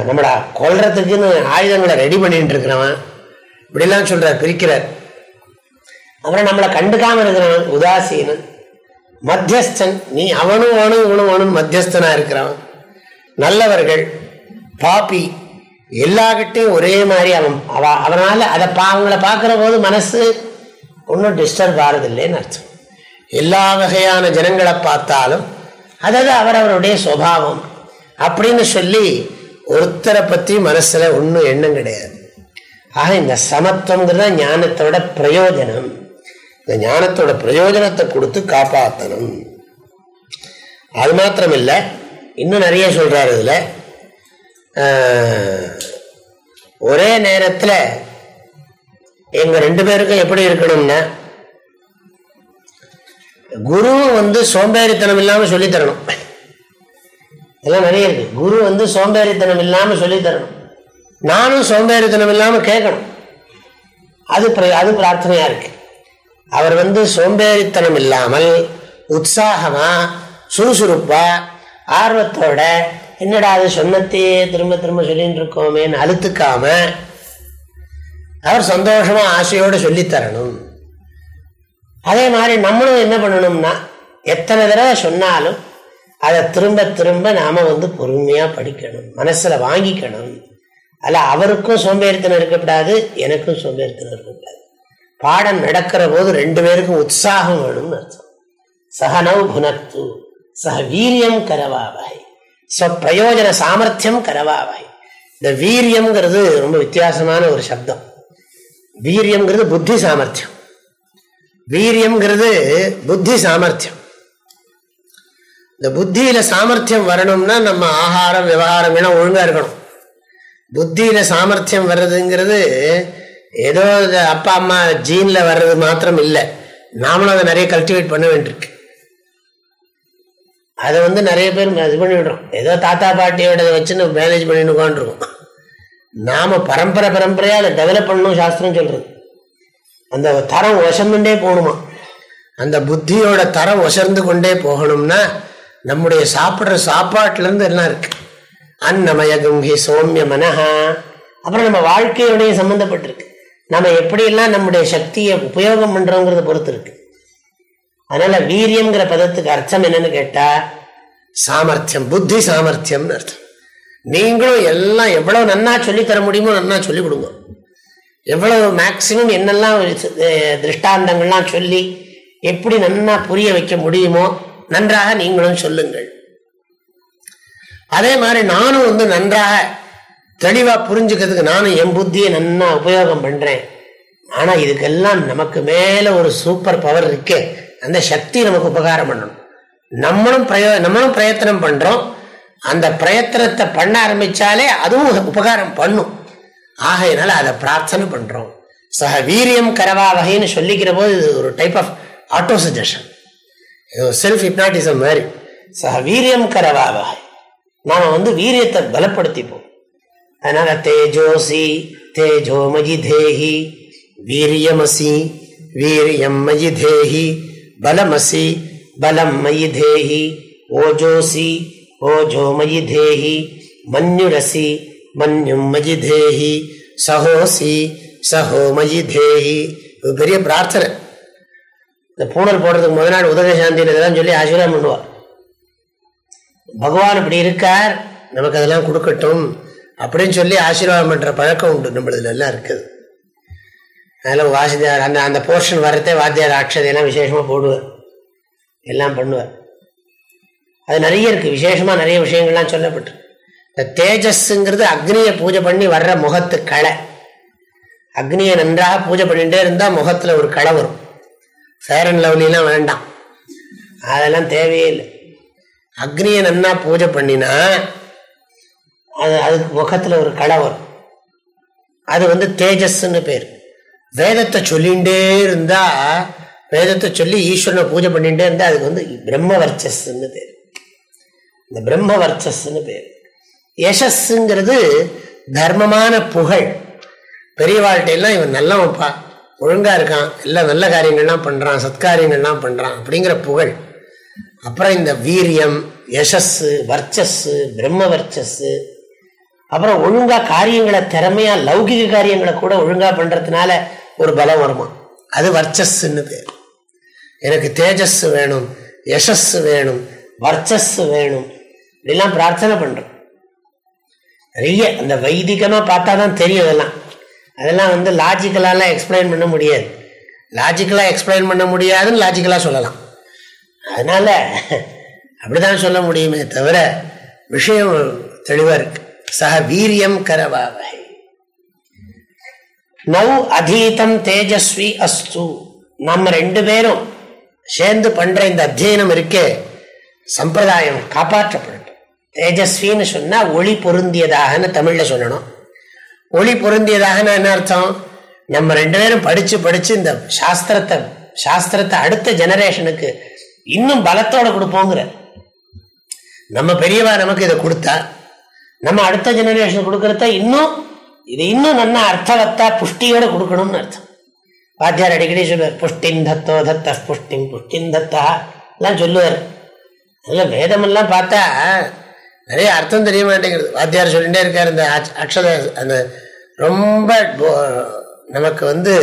நம்மளை கொல்றதுக்குன்னு ஆயுதங்களை ரெடி பண்ணிட்டு இருக்கிறவன் இப்படிலாம் சொல்கிறார் பிரிக்கிறார். அப்புறம் நம்மளை கண்டுக்காம இருக்கிறவன் உதாசீனன் மத்தியஸ்தன். நீ அவனும் அவனும் இவனும் அவனும் மத்தியஸ்தனா இருக்கிறவன். நல்லவர்கள் பாப்பி எல்லார்கிட்டையும் ஒரே மாதிரி அவன் அவ அவனால அதை பா அவங்கள பார்க்குற போது மனசு ஒன்றும் டிஸ்டர்ப் ஆறதில்லைன்னு அர்த்தம். எல்லா வகையான ஜனங்களை பார்த்தாலும் அதாவது அவரவருடைய சுவாவம். அப்படின்னு சொல்லி ஒருத்தரை பற்றி மனசில் ஒன்றும் எண்ணம் கிடையாது. ஆக இந்த சமத்துவங்கிறத ஞானத்தோட பிரயோஜனம். இந்த ஞானத்தோட பிரயோஜனத்தை கொடுத்து காப்பாற்றணும் அது மாத்திரம் இல்லை இன்னும் நிறைய சொல்றாரு இதுல. ஒரே நேரத்தில் எங்க ரெண்டு பேருக்கும் எப்படி இருக்கணும்னா குருவும் வந்து சோம்பேறித்தனம் இல்லாம சொல்லி தரணும் இதெல்லாம் நிறைய இருக்கு. குரு வந்து சோம்பேறித்தனம் இல்லாம சொல்லி தரணும் நானும் சோம்பேறித்தனம் இல்லாம கேட்கணும். அது அது பிரார்த்தனையா இருக்கு. அவர் வந்து சோம்பேறித்தனம் இல்லாமல் உற்சாகமா சுறுசுறுப்பா ஆர்வத்தோட என்னடா அது சொன்னத்தையே திரும்ப திரும்ப சொல்லிட்டு இருக்கோமேன்னு அழுத்துக்காம அவர் சந்தோஷமா ஆசையோடு சொல்லித்தரணும். அதே மாதிரி நம்மளும் என்ன பண்ணணும்னா எத்தனை தடவை சொன்னாலும் அதை திரும்ப திரும்ப நாம வந்து பொறுமையா படிக்கணும் மனசுல வாங்கிக்கணும். அல்ல அவருக்கும் சோம்பேறித்தனம் இருக்கக்கூடாது எனக்கும் சோம்பேறித்தனம் இருக்கக்கூடாது. பாடம் நடக்கிற போது ரெண்டு பேருக்கும் உற்சாகம் வேணும்னு அர்த்தம். சகனவ் புனக்து சக வீரியம் கரவாவாய் ஸ்வப்பிரயோஜன சாமர்த்தியம் கரவாவாய். இந்த வீரியம்ங்கிறது ரொம்ப வித்தியாசமான ஒரு சப்தம். வீரியம்ங்கிறது புத்தி சாமர்த்தியம். வீரியம்ங்கிறது புத்தி சாமர்த்தியம். இந்த புத்தியில சாமர்த்தியம் வரணும்னா நம்ம ஆகாரம் விவகாரம் எல்லாம் ஒழுங்கா இருக்கணும். புத்தியில சாமர்த்தியம் வர்றதுங்கிறது ஏதோ அப்பா அம்மா ஜீன்ல வர்றது மாத்திரம் இல்லை. நாமளும் அதை நிறைய கல்டிவேட் பண்ண வேண்டியிருக்கு. அதை வந்து நிறைய பேர் இது பண்ணிவிடுறோம் ஏதோ தாத்தா பாட்டியோட வச்சுன்னு மேனேஜ் பண்ணிட்டு உட்காந்துருக்கோம் நாம பரம்பரை பரம்பரையா அதை டெவலப் பண்ணணும் சாஸ்திரம் சொல்றது. அந்த தரம் ஒசந்துட்டே போகணுமா அந்த புத்தியோட தரம் ஒசர்ந்து கொண்டே போகணும்னா நம்முடைய சாப்பிட்ற சாப்பாட்டுல இருந்து எல்லாம் இருக்கு? அன்னமய கங்கி சோமிய மனஹா. அப்புறம் நம்ம வாழ்க்கையோடைய சம்பந்தப்பட்டிருக்கு. நம்ம எப்படியெல்லாம் நம்முடைய சக்தியை உபயோகம் பண்றோங்கிறத பொறுத்து இருக்கு அதனால வீரியம்ங்கிற பதத்துக்கு அர்த்தம் என்னன்னு கேட்டா சாமர்த்தியம் புத்தி சாமர்த்தியம்னு அர்த்தம். நீங்களும் எல்லாம் எவ்வளவு நன்னா சொல்லி தர முடியுமோ நன்னா சொல்லி கொடுங்க. எவ்வளவு மேக்சிமம் என்னெல்லாம் திருஷ்டாந்தங்கள்லாம் சொல்லி எப்படி நன்னா புரிய வைக்க முடியுமோ நன்றாக நீங்களும் சொல்லுங்கள். அதே மாதிரி நானும் வந்து நன்றாக தெளிவா புரிஞ்சுக்கிறதுக்கு நானும் என் புத்தியை நன்னா உபயோகம் பண்றேன். ஆனா இதுக்கெல்லாம் நமக்கு மேல ஒரு சூப்பர் பவர் இருக்கு. அந்த சக்தி நமக்கு உபகாரம் பண்ணணும். நம்மளும் பிரயோ நம்மளும் பிரயத்தனம் பண்றோம். அந்த பிரயத்தனத்தை பண்ண ஆரம்பிச்சாலே அதுவும் உபகாரம் பண்ணும். ஆகையினால அதை பிரார்த்தனை பண்றோம். சக வீரியம் கரவா வகைன்னு சொல்லிக்கிற போது இது ஒரு type of auto suggestion self hypnotism மாதிரி. சக வீரியம் கரவா வகை. நாம வந்து வீரியத்தை பலப்படுத்திப்போம். அதனால தேஜோசி தேஜோமஜி தேஹி வீரியமசி வீரியம் மயி தேஹி பலமசி பலம் மயி தேஹி ஓஜோசி ஓஜோமயி தேஹி மன்யுரசி மண்யும் மஜி தேஹி சஹோசி சஹோ மஜி தேஹி பெரிய பிரார்த்தனை. இந்த பூனல் போடுறதுக்கு முதல் நாள் உதக சாந்தியில் இதெல்லாம் சொல்லி ஆசீர்வாதம் பண்ணுவார். பகவான் இப்படி இருக்கார் நமக்கு அதெல்லாம் கொடுக்கட்டும் அப்படின்னு சொல்லி ஆசீர்வாதம் பண்ணுற பழக்கம் உண்டு. நம்மளதுல எல்லாம் இருக்குது. அதில் வாசிதார் அந்த அந்த போர்ஷன் வரத்தே வாத்தியார் அக்ஷதையெல்லாம் விசேஷமாக போடுவார். எல்லாம் பண்ணுவார். அது நிறைய இருக்குது விசேஷமாக நிறைய விஷயங்கள்லாம் சொல்லப்பட்டு இந்த தேஜஸ்ங்கிறது அக்னியை பூஜை பண்ணி வர்ற முகத்து களை. அக்னியை நன்றாக பூஜை பண்ணிட்டே இருந்தால் முகத்தில் ஒரு களை வரும். ஃபேர் அண்ட் லவ்லிலாம் வேண்டாம். அதெல்லாம் தேவையே இல்லை. அக்னியை நன்னா பூஜை பண்ணினா அது அதுக்கு முகத்தில் ஒரு களை வரும். அது வந்து தேஜஸ்ன்னு பேர். வேதத்தை சொல்லிகிட்டே இருந்தால் வேதத்தை சொல்லி ஈஸ்வரனை பூஜை பண்ணிகிட்டே இருந்தால் அதுக்கு வந்து பிரம்ம வர்ச்சஸ்ன்னு பேர். இந்த பிரம்ம வர்ச்சஸ்ன்னு பேர். யசஸ்ங்கிறது தர்மமான புகழ். பெரியவாழ்கிட்ட இவன் நல்லவன்ப்பா. ஒழுங்கா இருக்கான். எல்லாம் நல்ல காரியங்கள்லாம் பண்றான். சத்காரியங்கள்லாம் பண்றான் அப்படிங்கிற புகழ். அப்புறம் இந்த வீரியம் யசஸ்ஸு வர்ச்சஸ்ஸு பிரம்ம வர்ச்சஸ்ஸு. அப்புறம் ஒழுங்கா காரியங்களை திறமையா லௌகிக காரியங்களை கூட ஒழுங்கா பண்றதுனால ஒரு பலம் வருமா? அது வர்ச்சஸ்ன்னு பேர். எனக்கு தேஜஸ் வேணும் யசஸ் வேணும் வர்ச்சஸ் வேணும். இப்படிலாம் பிரார்த்தனை பண்றோம். நிறைய அந்த வைதிகமாக பார்த்தா தான் தெரியும் அதெல்லாம். அதெல்லாம் வந்து லாஜிக்கலாலாம் எக்ஸ்பிளைன் பண்ண முடியாது. லாஜிக்கலா எக்ஸ்பிளைன் பண்ண முடியாதுன்னு லாஜிக்கலா சொல்லலாம். அதனால அப்படிதான் சொல்ல முடியுமே தவிர விஷயம் தெளிவா இருக்கு. சக வீரியம் கரவாவகை. நவ் அதீதம் தேஜஸ்வி அஸ்து. நம்ம ரெண்டு பேரும் சேர்ந்து பண்ற இந்த அத்தியனம் இருக்கே சம்பிரதாயம் காப்பாற்றப்படும் தேஜஸ்வின்னு சொன்னால் ஒளி பொருந்தியதாகன்னு தமிழில் சொல்லணும். ஒளி பொருந்தியதாகனா என்ன அர்த்தம்? நம்ம ரெண்டு பேரும் படித்து படித்து இந்த சாஸ்திரத்தை சாஸ்திரத்தை அடுத்த ஜெனரேஷனுக்கு இன்னும் பலத்தோட கொடுப்போங்கிற. நம்ம பெரியவா நமக்கு இதை கொடுத்தா நம்ம அடுத்த ஜெனரேஷன் கொடுக்கறத இன்னும் இது இன்னும் நல்ல அர்த்தவத்தா புஷ்டியோட கொடுக்கணும்னு அர்த்தம். வாத்தியார் அடிக்கடி சொல்லுவார் புஷ்டின் தத்தோ தத்த புஷ்டின் புஷ்டின் தத்தா எல்லாம் சொல்லுவார். அதில் வேதமெல்லாம் பார்த்தா நிறைய அர்த்தம் தெரிய மாட்டேங்கிறது வாத்தியார் சொல்லிட்டே இருக்கார் இந்த அக்ஷத அந்த ரொம்ப நமக்கு வந்து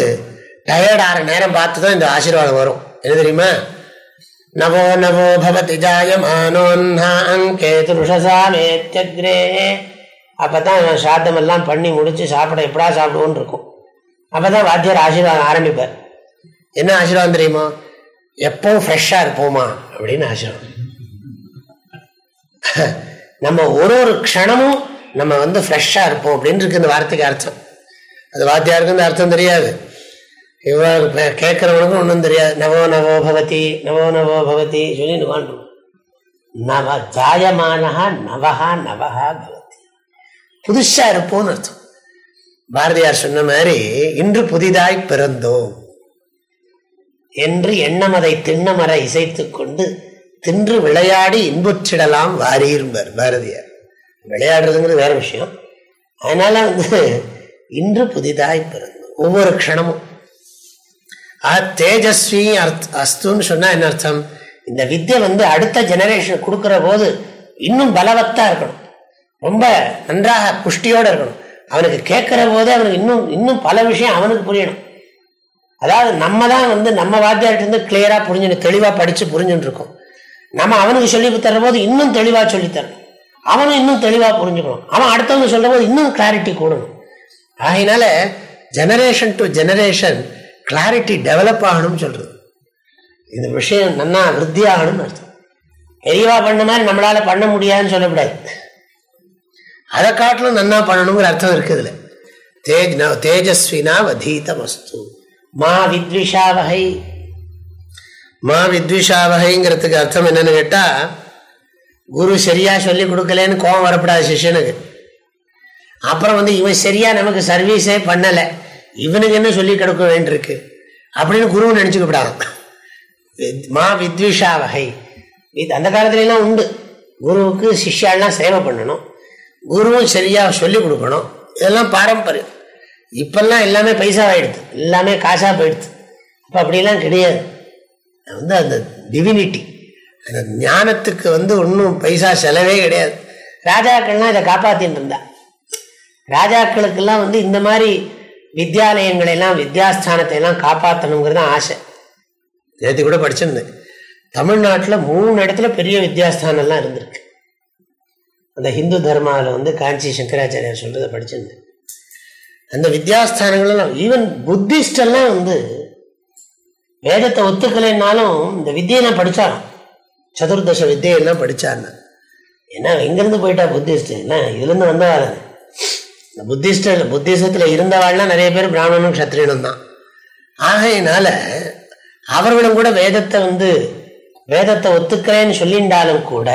டயர்ட் ஆகிற நேரம் பார்த்து தான் இந்த ஆசீர்வாதம் வரும். என்ன தெரியுமா? நவோ நவோ பவதி ஜாயமானோன்ஹாங்கேதுருஷசாமேத்தியக்ரே அப்போ தான் சாத்தம் எல்லாம் பண்ணி முடித்து சாப்பிட எப்படா சாப்பிடுவோன்னு இருக்கும். அப்போ தான் வாத்தியார் ஆசீர்வாதம் ஆரம்பிப்பார். என்ன ஆசீர்வாதம் தெரியுமா? எப்பவும் ஃப்ரெஷ்ஷாக இருப்போமா? அப்படின்னு ஆசீர்வாதம். நம்ம ஒரு ஒரு க்ஷணமும் நம்ம வந்து ஃப்ரெஷ்ஷாக இருப்போம் அப்படின்னு இருக்கு இந்த வார்த்தைக்கு அர்த்தம். அது வாத்தியாருக்கு இந்த அர்த்தம் தெரியாது. இவ்வளோ கேட்குறவனுக்கும் ஒன்றும் தெரியாது. நவோ நவோ பவதி நவோ நவோ பவதி சொல்லி வாழ்றோம் நவ ஜாயமானஹா நவஹா நவஹா பவதி. புதுசாக இருப்போம்னு அர்த்தம். பாரதியார் சொன்ன மாதிரி இன்று புதிதாய் பிறந்தோம். என்று எண்ணமதை திண்ணமர இசைத்து கொண்டு தின்று விளையாடி இன்புற்றிடலாம் வாரியிருப்பார் பாரதியார். விளையாடுறதுங்கிறது வேற விஷயம். அதனால வந்து இன்று புதிதாய் பிறந்தோம். ஒவ்வொரு க்ஷணமும். தேஜஸ்வி அர்த் அஸ்துன்னு சொன்னா என்ன அர்த்தம்? இந்த வித்தியை வந்து அடுத்த ஜெனரேஷன் கொடுக்குற போது இன்னும் பலவத்தா இருக்கணும். ரொம்ப நன்றாக புஷ்டியோடு இருக்கணும். அவனுக்கு கேட்கிற போதே அவனுக்கு இன்னும் இன்னும் பல விஷயம் அவனுக்கு புரியணும். அதாவது நம்ம தான் வந்து நம்ம வாத்தியார்ட்டு கிளியரா புரிஞ்சு தெளிவா படிச்சு புரிஞ்சுட்டு இருக்கோம். நம்ம அவனுக்கு சொல்லி தர்ற போது இன்னும் தெளிவா சொல்லித்தரணும் அவனும் இன்னும் தெளிவா புரிஞ்சுக்கணும். அவன் அடுத்தவங்க சொல்ற போது இன்னும் கிளாரிட்டி கூடணும். ஆகினால generation to generation clarity develop ஆகணும்னு சொல்றது. இந்த விஷயம் நன்னா விருத்தி ஆகணும்னு அர்த்தம். பெரியவா பண்ண மாதிரி நம்மளால பண்ண முடியாதுன்னு சொல்லக்கூடாது. அதை காட்டிலும் நன்னா பண்ணணுங்கிற அர்த்தம் இருக்குதுல தேஜ் தேஜஸ்வினா வதீத வஸ்து மா வித்விஷா வகை. மா வித்விஷா வகைங்கிறதுக்கு அர்த்தம் என்னன்னு கேட்டால் குரு சரியா சொல்லி கொடுக்கலன்னு கோபம் வரப்படாது சிஷியனுக்கு. அப்புறம் வந்து இவன் சரியா நமக்கு சர்வீஸே பண்ணலை. இவனுக்கு என்ன சொல்லி கொடுக்க வேண்டியிருக்கு? அப்படின்னு குருவும் நினைச்சுக்கப்படாது மா வித்விஷா வகை அந்த காலத்துலலாம் உண்டு. குருவுக்கு சிஷ்யாலாம் சேவை பண்ணணும். குருவும் சரியாக சொல்லி கொடுக்கணும். இதெல்லாம் பாரம்பரியம் இப்பெல்லாம் எல்லாமே பைசா ஆயிடுது. எல்லாமே காசாக போயிடுது. அப்போ அப்படிலாம் கிடையாது. வந்து அந்த டிவினிட்டி அந்த ஞானத்துக்கு வந்து ஒன்றும் பைசா செலவே கிடையாது. ராஜாக்கள்லாம் இதை காப்பாற்றின்னு இருந்தா. ராஜாக்களுக்கெல்லாம் வந்து இந்த மாதிரி வித்யாலயங்களெல்லாம் வித்யாஸ்தானத்தை எல்லாம் காப்பாற்றணுங்கிறது தான் ஆசை. நேற்று கூட படிச்சிருந்தேன். தமிழ்நாட்டில் மூணு இடத்துல பெரிய வித்யாஸ்தானம்லாம் இருந்திருக்கு. அந்த ஹிந்து தர்மாவில் வந்து காஞ்சி சங்கராச்சாரியார் சொல்றதை படிச்சிருந்தேன். அந்த வித்யாஸ்தானங்கள்லாம் ஈவன் புத்திஸ்டெல்லாம் வந்து வேதத்தை ஒத்துக்கலைன்னாலும் இந்த வித்தியெல்லாம் படித்தாராம் சதுர்தச வித்தியெல்லாம் படித்தாருன்னா ஏன்னா எங்கேருந்து போயிட்டா புத்திஸ்ட். என்ன இதுலேருந்து வந்தவாள் இந்த புத்திஸ்டில் புத்திசத்தில் இருந்தவாள்லாம் நிறைய பேர் பிராமணனும் க்ஷத்ரியனும் தான். ஆகையினால அவர்களும் கூட வேதத்தை வந்து வேதத்தை ஒத்துக்கிறேன்னு சொல்லிண்டாலும் கூட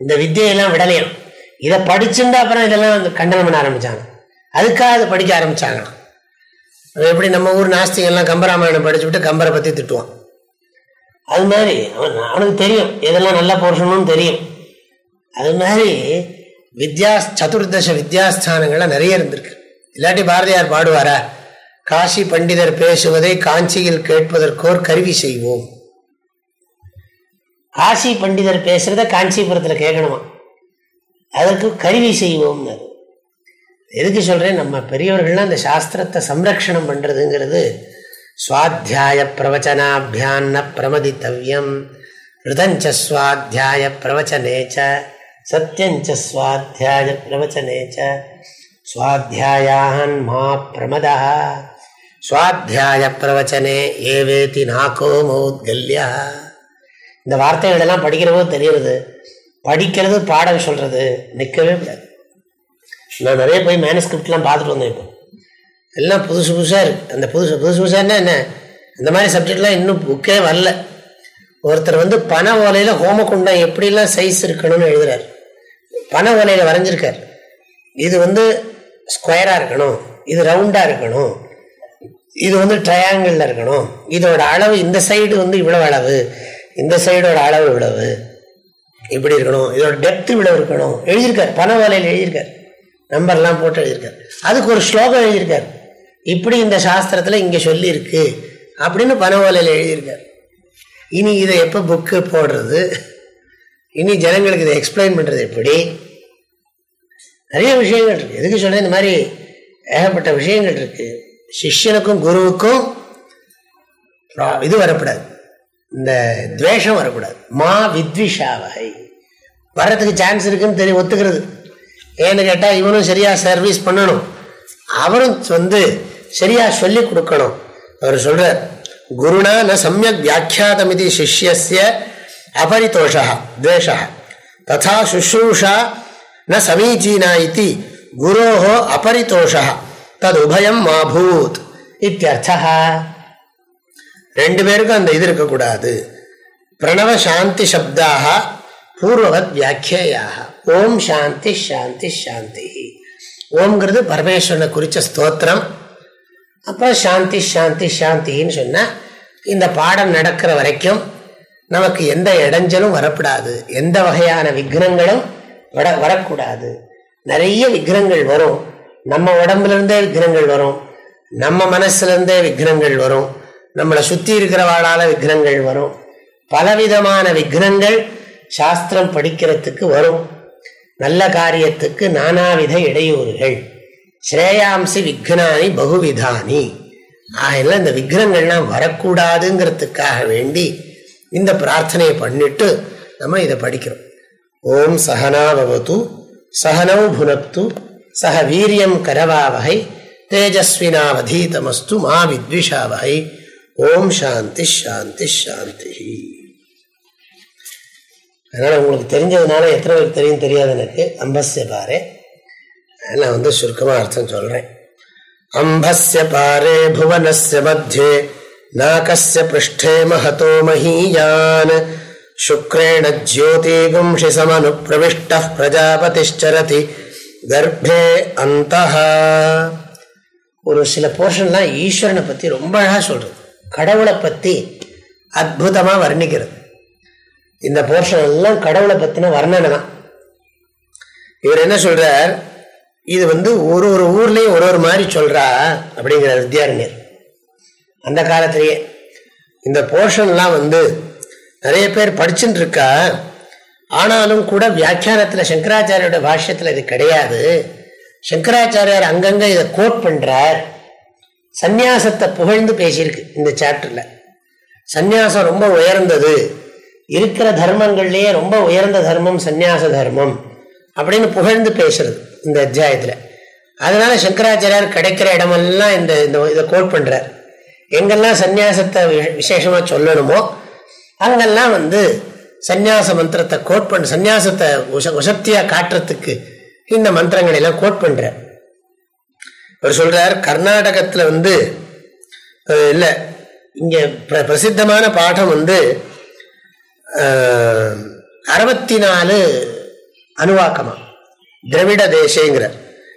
இந்த வித்தியெல்லாம் விடலையும். இதை படிச்சுட்டா அப்புறம் இதெல்லாம் கண்டனம் பண்ண ஆரம்பிச்சாங்க. அதுக்காக அதை படிக்க அது எப்படி நம்ம ஊர் நாஸ்திகெல்லாம் கம்பராமாயணம் படிச்சுட்டு கம்பரை பற்றி திட்டுவான். அது மாதிரி அவன் அவனுக்கு தெரியும் இதெல்லாம் நல்ல போர்ஷனும் தெரியும். அது மாதிரி வித்யா சதுர்தச வித்யாஸ்தானங்கள்லாம் நிறைய இருந்திருக்கு. இல்லாட்டி பாரதியார் பாடுவாரா? காசி பண்டிதர் பேசுவதை காஞ்சியில் கேட்பதற்கோர் கருவி செய்வோம். காசி பண்டிதர் பேசுறத காஞ்சிபுரத்தில் கேட்கணுமா? அதற்கு கருவி செய்வோம்னு எதுக்கு சொல்றேன்? நம்ம பெரியவர்கள்லாம் இந்த சாஸ்திரத்தை சம்ரக்ஷணம் பண்றதுங்கிறது சுவாத்தியாய பிரவச்சனாபியான்ன பிரமதித்தவியம். ரிதஞ்ச சுவாத்தியாய பிரவச்சனேச்ச சத்தியஞ்ச சுவாத்தியாய பிரவச்சனேச்ச சுவாத்தியாயான் மா பிரமதா. சுவாத்தியாய பிரவச்சனே ஏவேதி நாக்கோ மௌத்கல்யா. இந்த வார்த்தைகளெல்லாம் படிக்கிறவோ படிக்கிற தெரியுறது. படிக்கிறது பாடம் சொல்றது நிற்கவே முடியாது நான் நிறைய போய் மேனஸ்கிரிப்ட்லாம் பார்த்துட்டு வந்தேன் இப்போ. எல்லாம் புதுசு புதுசாக இருக்குது அந்த புதுசு புதுசு புதுசாக என்ன இந்த மாதிரி சப்ஜெக்ட்லாம் இன்னும் புக்கே வரல. ஒருத்தர் வந்து பண ஓலையில் ஹோமகுண்டம் எப்படிலாம் சைஸ் இருக்கணும்னு எழுதுறார். பண ஓலையில் வரைஞ்சிருக்கார். இது வந்து ஸ்கொயராக இருக்கணும். இது ரவுண்டாக இருக்கணும். இது வந்து ட்ரையாங்கிளில் இருக்கணும். இதோட அளவு இந்த சைடு வந்து இவ்வளவு அளவு. இந்த சைடோட அளவு இவ்வளவு. இப்படி இருக்கணும். இதோட டெப்த் இவ்வளவு இருக்கணும். எழுதியிருக்கார். பண ஓலையில் எழுதியிருக்கார். நம்பர்லாம் போட்டு எழுதியிருக்காரு. அதுக்கு ஒரு ஸ்லோகம் எழுதியிருக்கார். இப்படி இந்த சாஸ்திரத்தில் இங்கே சொல்லியிருக்கு அப்படின்னு பனவோலையில் எழுதியிருக்கார். இனி இதை எப்போ புக்கு போடுறது? இனி ஜனங்களுக்கு இதை எக்ஸ்பிளைன் பண்ணுறது எப்படி? நிறைய விஷயங்கள் இருக்கு. எதுக்கு சொல்றேன் இந்த மாதிரி ஏகப்பட்ட விஷயங்கள் இருக்கு. சிஷ்யனுக்கும் குருவுக்கும் இது வரக்கூடாது. இந்த துவேஷம் வரக்கூடாது. மா வித்விஷாவை வர்றதுக்கு சான்ஸ் இருக்குன்னு தெரிய ஒத்துக்கிறது. ஏன்னு கேட்டால் இவனும் சரியா சர்வீஸ் பண்ணணும். அவரும் வந்து சரியா சொல்லி கொடுக்கணும். அவர் சொல்றார் குருணா ந சமயக் வியாக்கியாதமிதி சிஷ்யசிய அபரிதோஷா துவேஷா ததா சுஷ்ரூஷா ந சமீச்சீனா இது குரோஹோ அபரிதோஷா தது உபயம் மாபூத். இத்தியர்த்தா. ரெண்டு பேருக்கும் அந்த இது இருக்கக்கூடாது. பிரணவ சாந்தி சப்தாக பூர்வவத் வியாக்கியாக ஓம் சாந்தி சாந்தி சாந்தி. ஓம்ங்கிறது பரமேஸ்வரனை குறித்த ஸ்தோத்திரம். அப்போ சாந்தி சாந்தி சாந்தின்னு சொன்னால் இந்த பாடம் நடக்கிற வரைக்கும் நமக்கு எந்த இடைஞ்சலும் வரப்படாது. எந்த வகையான விக்னங்களும் வர வரக்கூடாது. நிறைய விக்னங்கள் வரும். நம்ம உடம்புலேருந்தே விக்னங்கள் வரும். நம்ம மனசுலேருந்தே விக்னங்கள் வரும். நம்மளை சுற்றி இருக்கிறவாளால் விக்னங்கள் வரும். பலவிதமான விக்னங்கள் சாஸ்திரம் படிக்கிறதுக்கு வரும். நல்ல காரியத்துக்கு நானாவித இடையூறுகள். ஸ்ரேயாம்சி விக்னானி பகுவிதானி. ஆகல இந்த விக்னங்கள்லாம் வரக்கூடாதுங்கிறதுக்காக வேண்டி இந்த பிரார்த்தனையை பண்ணிட்டு நம்ம இதை படிக்கிறோம். ஓம் சகனாபவத்து சகனௌ புனப்து சக வீரியம் கரவாவகை தேஜஸ்வினாவதீதமஸ்து மா வித்விஷாவகை. ஓம் சாந்தி ஷாந்தி ஷாந்தி அதனால் உங்களுக்கு தெரிஞ்சதுனால எத்தனை பேருக்கு தெரியும் தெரியாது எனக்கு. அம்பஸ்ய பாரு. நான் வந்து சுருக்கமாக அர்த்தம் சொல்கிறேன் அம்பஸ்ய பாரே புவனஸ்ய மத்தியே நாகஸ்ய பிருஷ்டே மகதோ மஹீயான். சுக்ரேண ஜோதிகும்ஷி சமனு பிரவிஷ்ட பிரஜாபதிஷ்சரதி கர்ப்பே அந்த ஒரு சில போர்ஷன்லாம் ஈஸ்வரனை பற்றி ரொம்ப அழகாக சொல்கிறது கடவுளை பற்றி அற்புதமாக வர்ணிக்கிறது. இந்த போர்ஷன் எல்லாம் கடவுளை பற்றின வர்ணனை தான். இவர் என்ன சொல்றார்? இது வந்து ஒரு ஒரு ஊர்லேயும் ஒரு ஒரு மாதிரி சொல்றா அப்படிங்கிற வித்யாரண்யர். அந்த காலத்திலேயே இந்த போர்ஷன்லாம் வந்து நிறைய பேர் படிச்சுட்டு இருக்கா. ஆனாலும் கூட வியாக்கியானத்தில் சங்கராச்சாரியோட பாஷ்யத்தில் இது கிடையாது. சங்கராச்சாரியார் அங்கங்க இதை கோட் பண்றார். சந்நியாசத்தை புகழ்ந்து பேசியிருக்கு இந்த சாப்டர்ல சந்நியாசம் ரொம்ப உயர்ந்தது. இருக்கிற தர்மங்கள்லேயே ரொம்ப உயர்ந்த தர்மம் சந்நியாச தர்மம் அப்படின்னு புகழ்ந்து பேசுறது இந்த அத்தியாயத்தில். அதனால சங்கராச்சாரியார் கிடைக்கிற இடமெல்லாம் இந்த இதை கோட் பண்றார். எங்கெல்லாம் சந்நியாசத்தை விசேஷமா சொல்லணுமோ அங்கெல்லாம் வந்து சந்நியாச மந்திரத்தை கோட் பண்ண சந்நியாசத்தை உச காட்டுறதுக்கு இந்த மந்திரங்களை எல்லாம் கோட் பண்ற அவர் சொல்றார் கர்நாடகத்துல வந்து இல்லை இங்க பிரசித்தமான பாடம் வந்து அறுபத்தி நாலு அணுவாக்கமா? திரவிட தேசங்கிற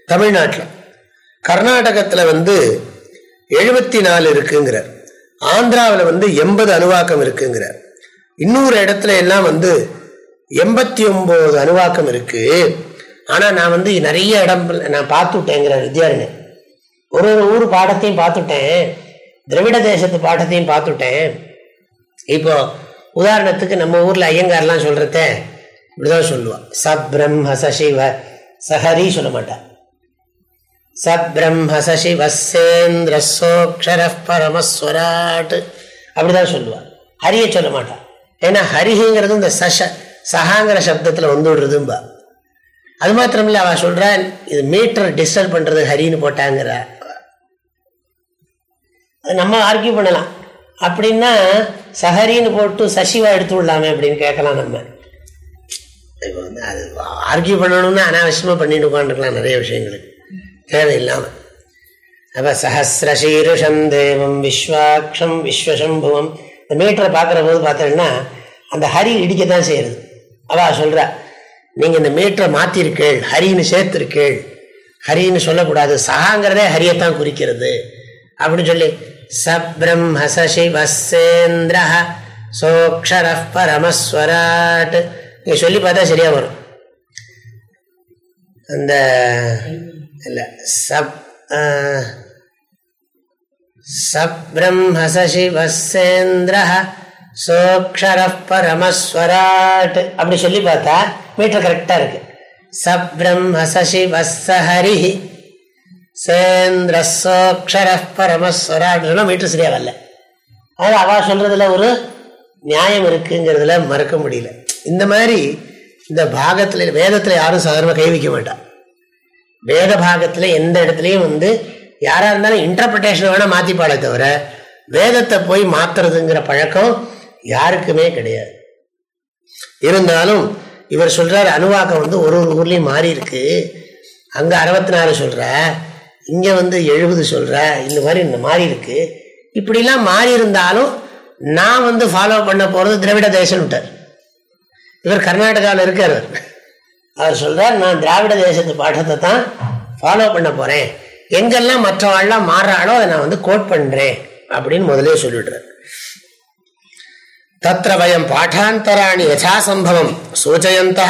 தமிழ்நாட்டில். கர்நாடகத்தில் வந்து எழுபத்தி நாலு இருக்குங்கிறார் ஆந்திராவில் வந்து எண்பது அணுவாக்கம் இருக்குங்கிறார் இன்னொரு இடத்துல எல்லாம் வந்து எண்பத்தி ஒம்பது அணுவாக்கம் இருக்கு. ஆனால் நான் வந்து நிறைய இடம் நான் பார்த்துட்டேங்கிற வித்யாரணி. ஒரு ஒரு ஊர் பாடத்தையும் பார்த்துட்டேன். திரவிட தேசத்து பாடத்தையும் பார்த்துட்டேன். இப்போ உதாரணத்துக்கு நம்ம ஊர்ல ஐயங்கார்லாம் சொல்றத இப்படிதான் சப் பிரம்ஹசஷை சசிவ சஹரி சொல்ல மாட்டாள் சப் பிரம்ம சசிவ சேந்திர சோக்ஷர பரமஸ்வராட் அப்படிதான் சொல்லுவாள் ஹரிய சொல்ல மாட்டாள் ஏன்னா ஹரிஹிங்கிறது இந்த சஷ சஹாங்கிற சப்தத்தில் வந்து விடுறதும்பா அது மாத்திரம் இல்லை அவ சொல்ற இது மீட்டர் டிஸ்டர்ப் பண்றது ஹரின்னு போட்டாங்கிற. நம்ம ஆர்கியூ பண்ணலாம். அப்படின்னா சஹரின்னு போட்டு சசிவா எடுத்து விடலாமே அப்படின்னு கேட்கலாம் நம்ம. இப்போ வந்து அது ஆர்கியூ பண்ணணும்னா அனாவசியமாக பண்ணிட்டு உட்காந்துருக்கலாம் நிறைய விஷயங்களுக்கு. தேவையில்லாமல் அப்போ சஹசிரசீருஷம் தேவம் விஸ்வாட்சம் விஸ்வசம்புவம். இந்த மீட்டரை பார்க்குற போது பார்த்தீங்கன்னா அந்த ஹரி இடிக்க தான் செய்யறது. அவா சொல்ற நீங்கள் இந்த மீட்டரை மாத்திருக்கீள் ஹரின்னு சேர்த்துருக்கீள். ஹரின்னு சொல்லக்கூடாது. சஹாங்கிறதே ஹரியத்தான் குறிக்கிறது. அப்படின்னு சொல்லி சப்ரம்ம சசிவசேந்திர சோக்ஷர பரமஸ்வராட். நீங்க சொல்லி பார்த்தா சரியா வரும். அந்த இல்லை சப் சப்ரம்ம சசிவசேந்திர சோக்ஷர பரமஸ்வராட். அப்படி சொல்லி பார்த்தா மீட்டர் கரெக்டாக இருக்கு. சப்ரம்ம சசிவசஹரி சேந்திர சோக்ஷர மீட்டர் சரியா வரல. அது அவா சொல்றதுல ஒரு நியாயம் இருக்குங்கிறதுல மறக்க முடியல. இந்த மாதிரி இந்த பாகத்தில் வேதத்தில் யாரும் சாதாரண கை வைக்க மாட்டான் வேத பாகத்தில் எந்த இடத்துலையும் வந்து யாரா இருந்தாலும் இன்டர்பிரிட்டேஷன் வேணா மாத்திப்பாளே தவிர வேதத்தை போய் மாத்துறதுங்கிற பழக்கம் யாருக்குமே கிடையாது. இருந்தாலும் இவர் சொல்றாரு அணுவாக்கம் வந்து ஒரு ஒரு ஊர்லயும் மாறி இருக்கு. அங்க அறுபத்தி நாலு சொல்ற இங்க வந்து எழுபது சொல்ற இந்த மாதிரி இந்த மாறி இருக்கு. இப்படிலாம் மாறி இருந்தாலும் நான் வந்து ஃபாலோ பண்ண போறது திராவிட தேசம்ட்டார். இவர் கர்நாடகாவில் இருக்கார் அவர். சொல்றார் நான் திராவிட தேசத்து பாடத்தை தான் ஃபாலோ பண்ண போறேன். எங்கெல்லாம் மற்றவாள்லாம் மாறுறாளோ அதை நான் வந்து கோட் பண்றேன் அப்படின்னு முதலே சொல்லிடுறார். தத்திர வயம் பாடாந்தராணி யசாசம்பவம் சூச்சயந்த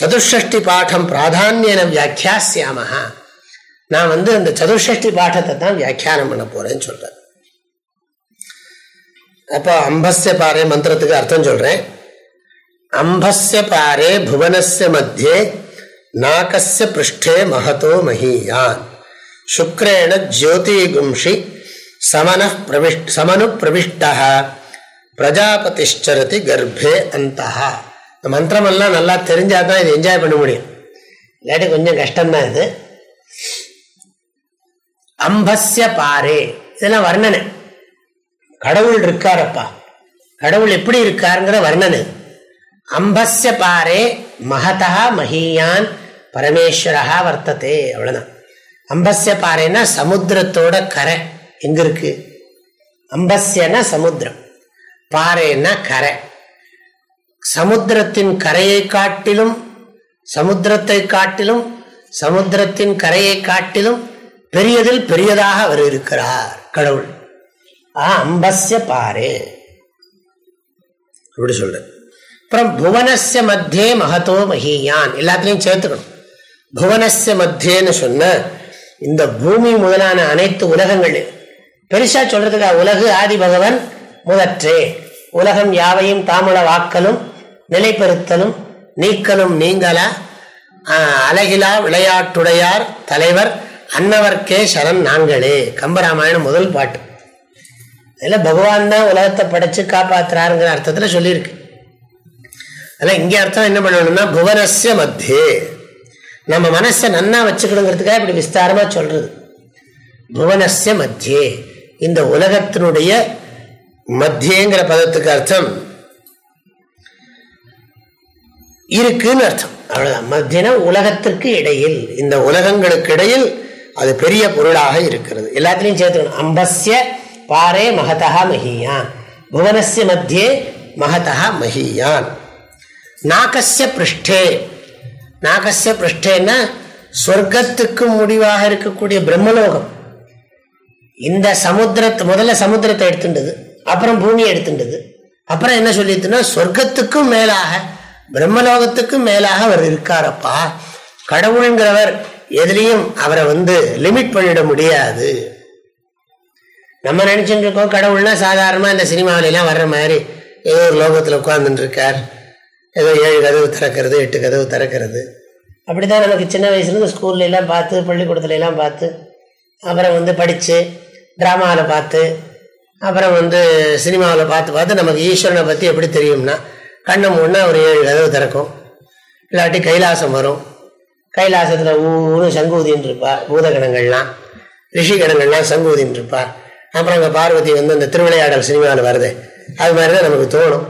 சதுஷ்டி பாடம் பிராதான்யன வியாக்கியாசியாமஹா நான் வந்து அந்த சதுஷ்டி பாடத்தை தான் வியாக்கியானம் பண்ண போறேன்னு சொல்றேன். அப்போ அம்பஸ்ய பாரே மந்திரத்துக்கு அர்த்தம் சொல்றேன். அம்பஸ்ய பாரே புவனஸ்ய மத்தியே நாகஸ்ய பிருஷ்டே மகதோ மஹீயான். சுக்ரேண ஜோதிகும்ஷி சமன பிரவிஷ் சமனு பிரவிஷ்டா பிரஜாபதிஷ்சரதி கர்ப்பே அந்த இந்த மந்திரமெல்லாம் நல்லா தெரிஞ்சால் தான் இது என்ஜாய் பண்ண முடியும். இல்லாட்டி கொஞ்சம் கஷ்டம்தான் இது. அம்பஸ்ய பாரே. இதெல்லாம் வர்ணனை. கடவுள் இருக்காரப்பா. கடவுள் எப்படி இருக்காருங்கிற வர்ணனை. அம்பஸ்ய பாரே மகதா மஹியான் பரமேஸ்வரா வர்த்ததே அவ்வளவுதான். அம்பஸ்ய பாறைன்னா சமுத்திரத்தோட கரை. எங்க இருக்கு? அம்பஸ்யனா சமுத்திரம். பாறைன்னா கரை. சமுத்திரத்தின் கரையை காட்டிலும் சமுத்திரத்தை காட்டிலும் சமுத்திரத்தின் கரையை காட்டிலும் பெரியதில் பெரியதாக அவர் இருக்கிறார் கடவுள். அம்பஸ்ய பாரு. அப்படி சொல்ற அப்புறம் புவனஸ்ய மத்தியே மகத்தோ மகியான் எல்லாத்திலையும் சேர்த்துக்கணும். புவனஸ்ய மத்தியன்னு சொன்ன இந்த பூமி முதலான அனைத்து உலகங்கள் பெருசா சொல்றதுக்கா உலகு ஆதி பகவன் முதற்றே. உலகம் யாவையும் தாமுள வாக்கலும் நிலைப்படுத்தலும் நீக்கலும் நீங்கள அழகிலா விளையாட்டுடையார் தலைவர் அன்னவர்க்கே சரண் நாங்களே. கம்பராமாயணம் முதல் பாட்டு. அதில் பகவான் தான் உலகத்தை படைச்சு காப்பாத்துறாருங்கிற அர்த்தத்தில் சொல்லியிருக்கு. அதெல்லாம் இங்கே அர்த்தம் என்ன பண்ணணும்னா புவனஸ்ய மத்தியே நம்ம மனசை நன்னா வச்சுக்கணுங்கிறதுக்காக இப்படி விஸ்தாரமா சொல்றது. புவனஸ்ய மத்தியே இந்த உலகத்தினுடைய மத்தியங்கிற பதத்துக்கு அர்த்தம் இருக்குன்னு அர்த்தம். அவ்வளோதான் மத்தியன உலகத்திற்கு இடையில் இந்த உலகங்களுக்கு இடையில் அது பெரிய பொருளாக இருக்கிறது. எல்லாத்திலையும் சேர்த்துக்கணும். அம்பஸ்ய பாரே மகதா மகியான் புவனஸ்ய மத்தியே மகதா மகியான் நாகசிய பிருஷ்டே. நாகசிய பிருஷ்டேன்னா சொர்க்கத்துக்கு முடிவாக இருக்கக்கூடிய பிரம்மலோகம். இந்த சமுத்திரத்தை முதல்ல சமுத்திரத்தை எடுத்துட்டது அப்புறம் பூமியை எடுத்துட்டது அப்புறம் என்ன சொல்லிட்டுன்னா சொர்க்கத்துக்கும் மேலாக பிரம்மலோகத்துக்கும் மேலாக அவர் இருக்காரப்பா. கடவுளுங்கிறவர் எதுலையும் அவரை வந்து லிமிட் பண்ணிட முடியாது. நம்ம நினைச்சுட்டு இருக்கோம் கடவுள்னா சாதாரணமாக இந்த சினிமாவிலாம் வர்ற மாதிரி ஏதோ ஒரு லோகத்தில் உட்கார்ந்துட்டு இருக்கார் ஏதோ ஏழு கதவு திறக்கிறது எட்டு கதவு திறக்கிறது. அப்படிதான் நமக்கு சின்ன வயசுலேருந்து ஸ்கூல்ல எல்லாம் பார்த்து பள்ளிக்கூடத்துல எல்லாம் பார்த்து அப்புறம் வந்து படித்து ட்ராமாவில் பார்த்து அப்புறம் வந்து சினிமாவில் பார்த்து பார்த்து நமக்கு ஈஸ்வரனை பற்றி எப்படி தெரியும்னா கண்ணை மூணா ஒரு ஏழு கதவு திறக்கும். இல்லாட்டி கைலாசம் வரும். கைலாசத்தில் ஊரு சங்கூதின்னு இருப்பா பூதகணங்கள்லாம் ரிஷிகணங்கள்லாம் சங்கூதின்னு இருப்பா அப்புறம் அங்கே பார்வதி வந்து அந்த திருவிளையாடல் சினிமாவில் வருது. அது மாதிரி தான் நமக்கு தோணும்.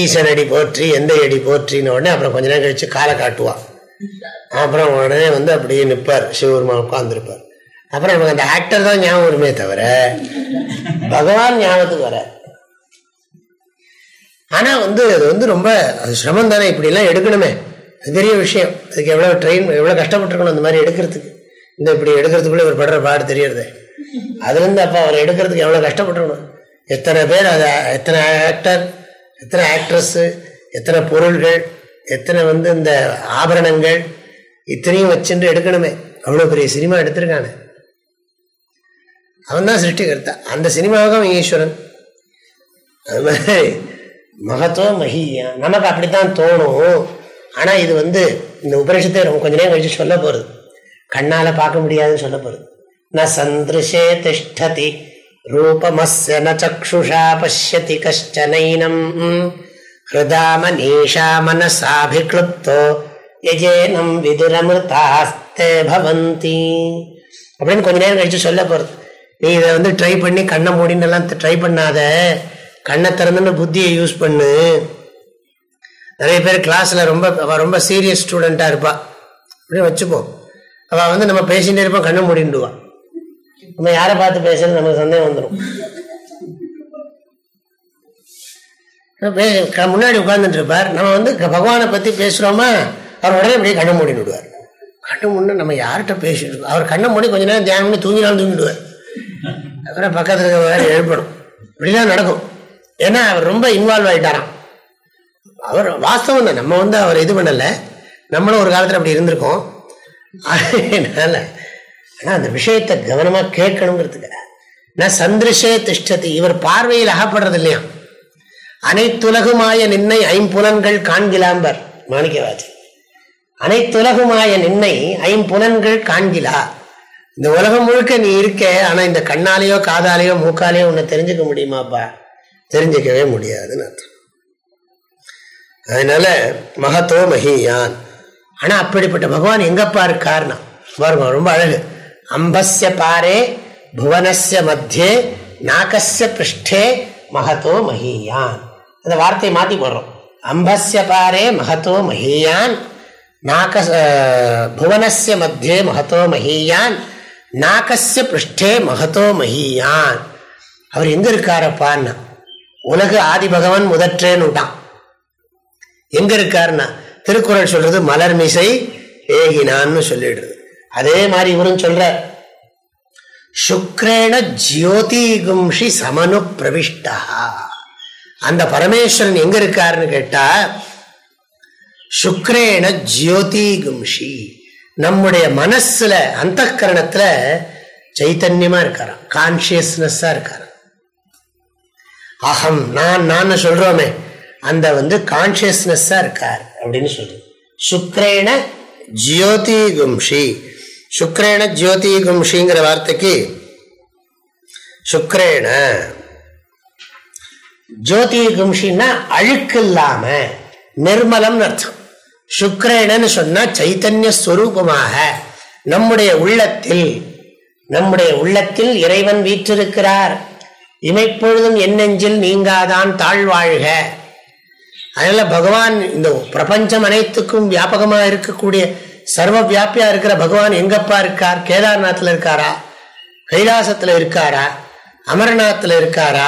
ஈசன் அடி போற்றி எந்த அடி போற்றின்னு உடனே அப்புறம் கொஞ்ச நேரம் கழிச்சு காலை காட்டுவான். அப்புறம் உடனே வந்து அப்படியே நிற்பார் சிவபெருமா உட்காந்துருப்பார் அப்புறம் நமக்கு அந்த ஆக்டர் தான் ஞாபகம் வருமே தவிர பகவான் ஞாபகத்துக்கு வர ஆனால் வந்து அது வந்து ரொம்ப அது சிரமம் தானே இப்படிலாம் எடுக்கணுமே. பெரிய விஷயம். அதுக்கு எவ்வளோ ட்ரெயின் எவ்வளோ கஷ்டப்பட்டுருக்கணும் அந்த மாதிரி எடுக்கிறதுக்கு. இந்த இப்படி எடுக்கிறதுக்குள்ளே இவர் படுற பாடு தெரியறது. அதுலேருந்து அப்போ அவர் எடுக்கிறதுக்கு எவ்வளோ கஷ்டப்பட்டுருக்கணும்? எத்தனை பேர் அது எத்தனை ஆக்டர் எத்தனை ஆக்ட்ரஸ்ஸு எத்தனை பொருள்கள் எத்தனை வந்து இந்த ஆபரணங்கள் இத்தனையும் வச்சுட்டு எடுக்கணுமே. அவ்வளோ பெரிய சினிமா எடுத்திருக்கானே. அவன் தான் சிருஷ்டிகர்த்தா. அந்த சினிமாவுக்கும் ஈஸ்வரன். அது மாதிரி மகத்துவம் மகியா நமக்கு அப்படித்தான் தோணும். ஆனால் இது வந்து இந்த உபரிஷத்தை ரொம்ப கொஞ்ச நேரம் கழிச்சு சொல்ல போகிறது கண்ணால் பார்க்க முடியாதுன்னு சொல்ல போகிறது ந சந்திருஷே திஷ்டதி. ரூபமஸ்ய ந சக்ஷுஷா பசியதி கஷ்டனைனம் ஹிருதா மனீஷா மனசாபிக்ளுப்தோ யஜேனம் விதுரமிருதாஸ்தே பவந்தி. அப்படின்னு கொஞ்ச நேரம் கழிச்சு சொல்ல போகிறது நீ இதை வந்து ட்ரை பண்ணி கண்ணை மூடின்னு எல்லாம் ட்ரை பண்ணாத. கண்ணை திறந்துன்னு புத்தியை யூஸ் பண்ணு. நிறைய பேர் கிளாஸில் ரொம்ப அவள் ரொம்ப சீரியஸ் ஸ்டூடெண்ட்டாக இருப்பாள் அப்படின்னு வச்சுப்போம் அவள் வந்து நம்ம பேசிகிட்டே இருப்போம் கண்ணை மூடிண்டுவான் நம்ம யாரை பார்த்து பேசுறது? நமக்கு சந்தேகம் வந்துடும் முன்னாடி உட்கார்ந்துட்டு இருப்பார். நம்ம வந்து பகவானை பற்றி பேசுகிறோமா அவர் உடனே அப்படியே கண்ணை மூடி விடுவார் கண்ணு முன்னே நம்ம யார்கிட்ட பேசிட்டு அவர் கண்ணை மூடி கொஞ்ச நேரம் தியானம் பண்ணி தூங்கினாலும் தூங்கிடுவார். அப்புறம் பக்கத்தில் வேற வேறு எழுப்பணும். இப்படிதான் நடக்கும். ஏன்னா அவர் ரொம்ப இன்வால்வ் ஆகிட்டாராம் அவர் வாஸ்தவம் தான். நம்ம வந்து அவர் இது பண்ணலை. நம்மளும் ஒரு காலத்தில் அப்படி இருந்திருக்கோம். அதனால ஆனால் அந்த விஷயத்தை கவனமாக கேட்கணுங்கிறதுக்கு நான் சந்திரிஷே திஷ்டதி. இவர் பார்வையில் அகப்படுறது இல்லையா? அனைத்துலகுமாய நின்னை ஐம்புலன்கள் காண்கிலாம்பர் மாணிக்கவாஜி அனைத்துலகுமாய நின்னை ஐம்புலன்கள் காண்கிலா. இந்த உலகம் முழுக்க நீ இருக்க ஆனால் இந்த கண்ணாலேயோ காதாலேயோ மூக்காலேயோ உன்னை தெரிஞ்சுக்க முடியுமாப்பா? தெரிஞ்சுக்கவே முடியாதுன்னு அர்த்தம். அதனால மகத்தோ மகியான். ஆனா அப்படிப்பட்ட பகவான் எங்கப்பா இருக்கார்னா பாருங்க ரொம்ப அழகு. அம்பஸ்ய பாரே புவனஸ்ய மத்தியே நாகஸ்ய பிருஷ்டே மகத்தோ மகியான். அந்த வார்த்தையை மாத்தி போடுறோம். அம்பஸ்ய பாரே மகத்தோ மகியான். நாக புவனஸ்ய மத்தியே மகத்தோ மகியான். நாகஸ்ய பிருஷ்டே மகத்தோ மகியான். அவர் எங்க இருக்காரப்பான்னா? உலகு ஆதி பகவான் முதற்றேன்னு விட்டான் எங்க இருக்காருன்னா திருக்குறள் சொல்றது மலர் மிசை ஏகினான்னு சொல்லிடுறது. அதே மாதிரி இவரும் சொல்ற சுக்ரேண ஜியோதி கும்ஷி சமனு பிரவிஷ்டா. அந்த பரமேஸ்வரன் எங்க இருக்காருன்னு கேட்டா சுக்ரேண ஜியோதி கும்ஷி நம்முடைய மனசுல அந்த கரணத்துல சைத்தன்யமா இருக்காராம் கான்சியஸ்னஸ்ஸா இருக்காராம். அகம் நான் நான் சொல்றோமே அந்த வந்து கான்சியஸ்னஸ்ஸா இருக்கார் அப்படின்னு சொல்றோம் சுக்ரேண ஜியோதி கும்ஷி சுக்ரேண ஜியோதி கும்ஷிங்கிற வார்த்தைக்கு சுக்ரேண. ஜோதி கும்ஷின்னா அழுக்கு இல்லாம நிர்மலம் அர்த்தம். சுக்ரேனன்னு சொன்னா சைத்தன்ய ஸ்வரூபமாக நம்முடைய உள்ளத்தில் நம்முடைய உள்ளத்தில் இறைவன் வீற்றிருக்கிறார். இமைப்பொழுதும் என்னெஞ்சில் நீங்காதான் தாழ்வாழ்க. அதனால பகவான் இந்த பிரபஞ்சம் அனைத்துக்கும் வியாபகமாக இருக்கக்கூடிய சர்வ வியாபியாக இருக்கிற பகவான் எங்கப்பா இருக்கார்? கேதார்நாத்தில் இருக்காரா? கைலாசத்தில் இருக்காரா? அமரநாத்தில் இருக்காரா?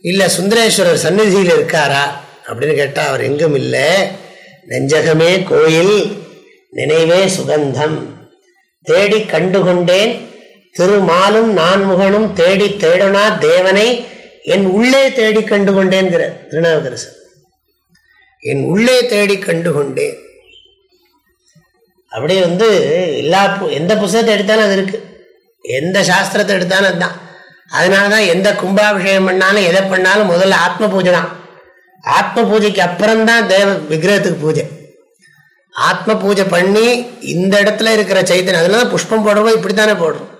இல்லை சுந்தரேஸ்வரர் சந்நிதியில் இருக்காரா? அப்படின்னு கேட்டால் அவர் எங்கும் இல்லை. நெஞ்சகமே கோயில் நினைவே சுகந்தம். தேடி கண்டுகொண்டேன் திருமாலும் நான்முகனும் தேடி தேடனா தேவனை என் உள்ளே தேடி கண்டு கொண்டேன்கிற திருநாவுக்கரசர். என் உள்ளே தேடி கண்டு கொண்டேன் அப்படியே வந்து எல்லா எந்த புஸ்தகத்தை எடுத்தாலும் அது இருக்கு. எந்த சாஸ்திரத்தை எடுத்தாலும் அதுதான். அதனால தான் எந்த கும்பாபிஷேகம் பண்ணாலும் எதை பண்ணாலும் முதல்ல ஆத்ம பூஜை தான். ஆத்ம பூஜைக்கு அப்புறம்தான் தேவ விக்கிரகத்துக்கு பூஜை. ஆத்ம பூஜை பண்ணி இந்த இடத்துல இருக்கிற சைத்தன்யம் அதனால புஷ்பம் போடுறோம் இப்படித்தானே போடுறோம்.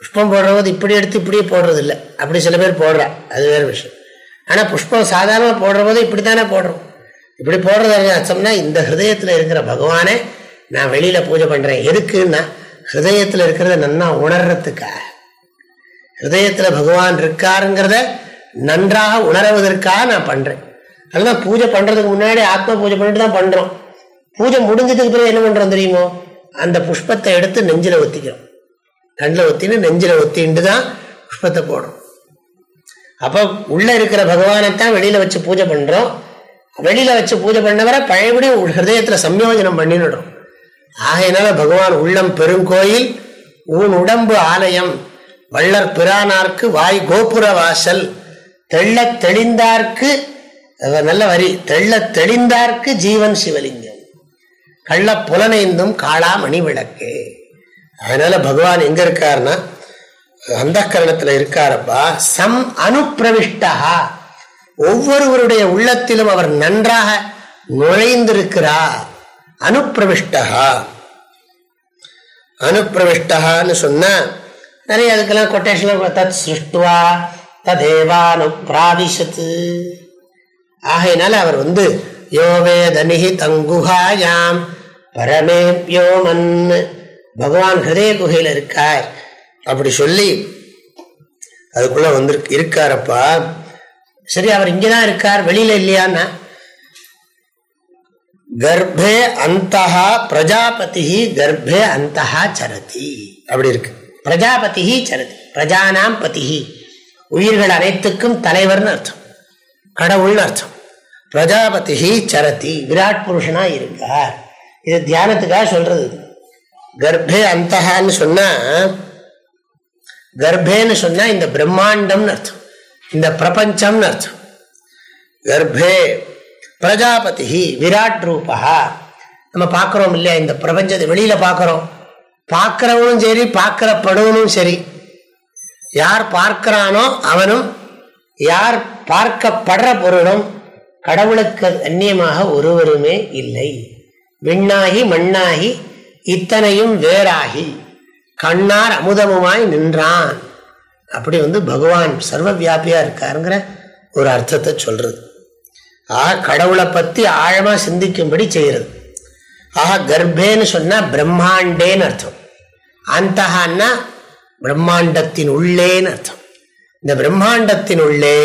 புஷ்பம் போடுறவங்க இப்படி எடுத்து இப்படியே போடுறது இல்லை அப்படி சில பேர் போடுறா அது வேறு விஷயம். ஆனால் புஷ்பம் சாதாரணமாக போடுற போது இப்படி தானே போடுறோம். இப்படி போடுறது அர்த்தம்னா இந்த ஹிருதயத்தில் இருக்கிற பகவானே நான் வெளியில் பூஜை பண்ணுறேன் எதுக்குன்னா ஹிருதயத்தில் இருக்கிறத நன்னா உணர்றதுக்காக. ஹிருதயத்தில் பகவான் இருக்காருங்கிறத நன்றாக உணர்வதற்காக நான் பண்ணுறேன் அதுதான் பூஜை பண்ணுறதுக்கு முன்னாடி ஆத்ம பூஜை பண்ணிட்டு தான் பண்ணுறோம் பூஜை முடிஞ்சதுக்கு பிறகு என்ன பண்ணுறோம் தெரியுமோ? அந்த புஷ்பத்தை எடுத்து நெஞ்சில் ஒத்திக்கிறோம். கண்ணில் ஒத்தின்னு நெஞ்சில் ஒத்தின்ட்டு தான் புஷ்பத்தை போடுறோம். அப்போ உள்ள இருக்கிற பகவானைத்தான் வெளியில வச்சு பூஜை பண்றோம். வெளியில வச்சு பூஜை பண்ணவரை பழையபடி ஹிருதயத்துல சம்யோஜனம் பண்ணிடுறோம் ஆகையினால பகவான் உள்ளம் பெருங்கோயில் ஊன் உடம்பு ஆலயம் வள்ளர் பிரானார்க்கு வாய் கோபுர வாசல் தெள்ள தெளிந்தார்க்கு நல்ல வரி தெள்ள தெளிந்தார்க்கு ஜீவன் சிவலிங்கம். கள்ள புலனைந்தும் காளா மணி விளக்கு அதனால பகவான் எங்க இருக்காருன்னா அந்த கரணத்துல இருக்காரப்பா சம் அனுப்பிரவிஷ்டா ஒவ்வொருவருடைய உள்ளத்திலும் அவர் நன்றாக நுழைந்திருக்கிறார். அனுப்பிரவிஷ்டா அனுப்பிரவிஷ்டான்னு சொன்ன நிறைய அதுக்கெல்லாம் கொட்டேஷன் தத் சிருஷ்டுவா ததேவானு பிராவிசத்து ஆகையினால அவர் வந்து யோவேதனிகி தங்குகாயாம் பரமேப்யோ மண் பகவான் ஹிருதய குகையில் இருக்கார். அப்படி சொல்லி அதுக்குள்ள வந்து இருக்காரப்பா. சரி அவர் இங்கதான் இருக்கார் வெளியில இல்லையான்னா. கர்ப்பே அந்தஹா பிரஜாபதி கர்ப்பே அந்தஹா சரதி. அப்படி இருக்கு. பிரஜாபதி சரதி. பிரஜானாம் பதி உயிர்கள் அனைத்துக்கும் தலைவர்னு அர்த்தம். கடவுள்னு அர்த்தம். பிரஜாபதி சரதி. விராட் புருஷனா இருக்கார். இது தியானத்துக்காக சொல்றது கர்ப்பே அந்தஹான்னு சொன்னா கர்ப்பேன்னு சொன்னா இந்த பிரம்மாண்டம்னு அர்த்தம். இந்த பிரபஞ்சம்னு அர்த்தம். கர்ப்பே பிரஜாபதி விராட் ரூபா நம்ம பார்க்குறோம் இல்லையா? இந்த பிரபஞ்சத்தை வெளியில பார்க்குறோம். பார்க்கிறவனும் சரி பார்க்கிறப்படவனும் சரி. யார் பார்க்கிறானோ அவனும் யார் பார்க்கப்படுற பொருளும் கடவுளுக்கு அந்நியமாக ஒருவருமே இல்லை. விண்ணாகி மண்ணாகி இத்தனையும் வேறாகி. கண்ணார் அமுதமுமாய் நின்றான். அப்படி வந்து பகவான் சர்வ வியாபியா இருக்காருங்கிற ஒரு அர்த்தத்தை சொல்றது. ஆக கடவுளை பத்தி ஆழமா சிந்திக்கும்படி செய்யறது. ஆக கர்ப்பேன்னு சொன்னா பிரம்மாண்டேன்னு அர்த்தம். அந்தஹான்னா பிரம்மாண்டத்தின் உள்ளேன்னு அர்த்தம். இந்த பிரம்மாண்டத்தின் உள்ளே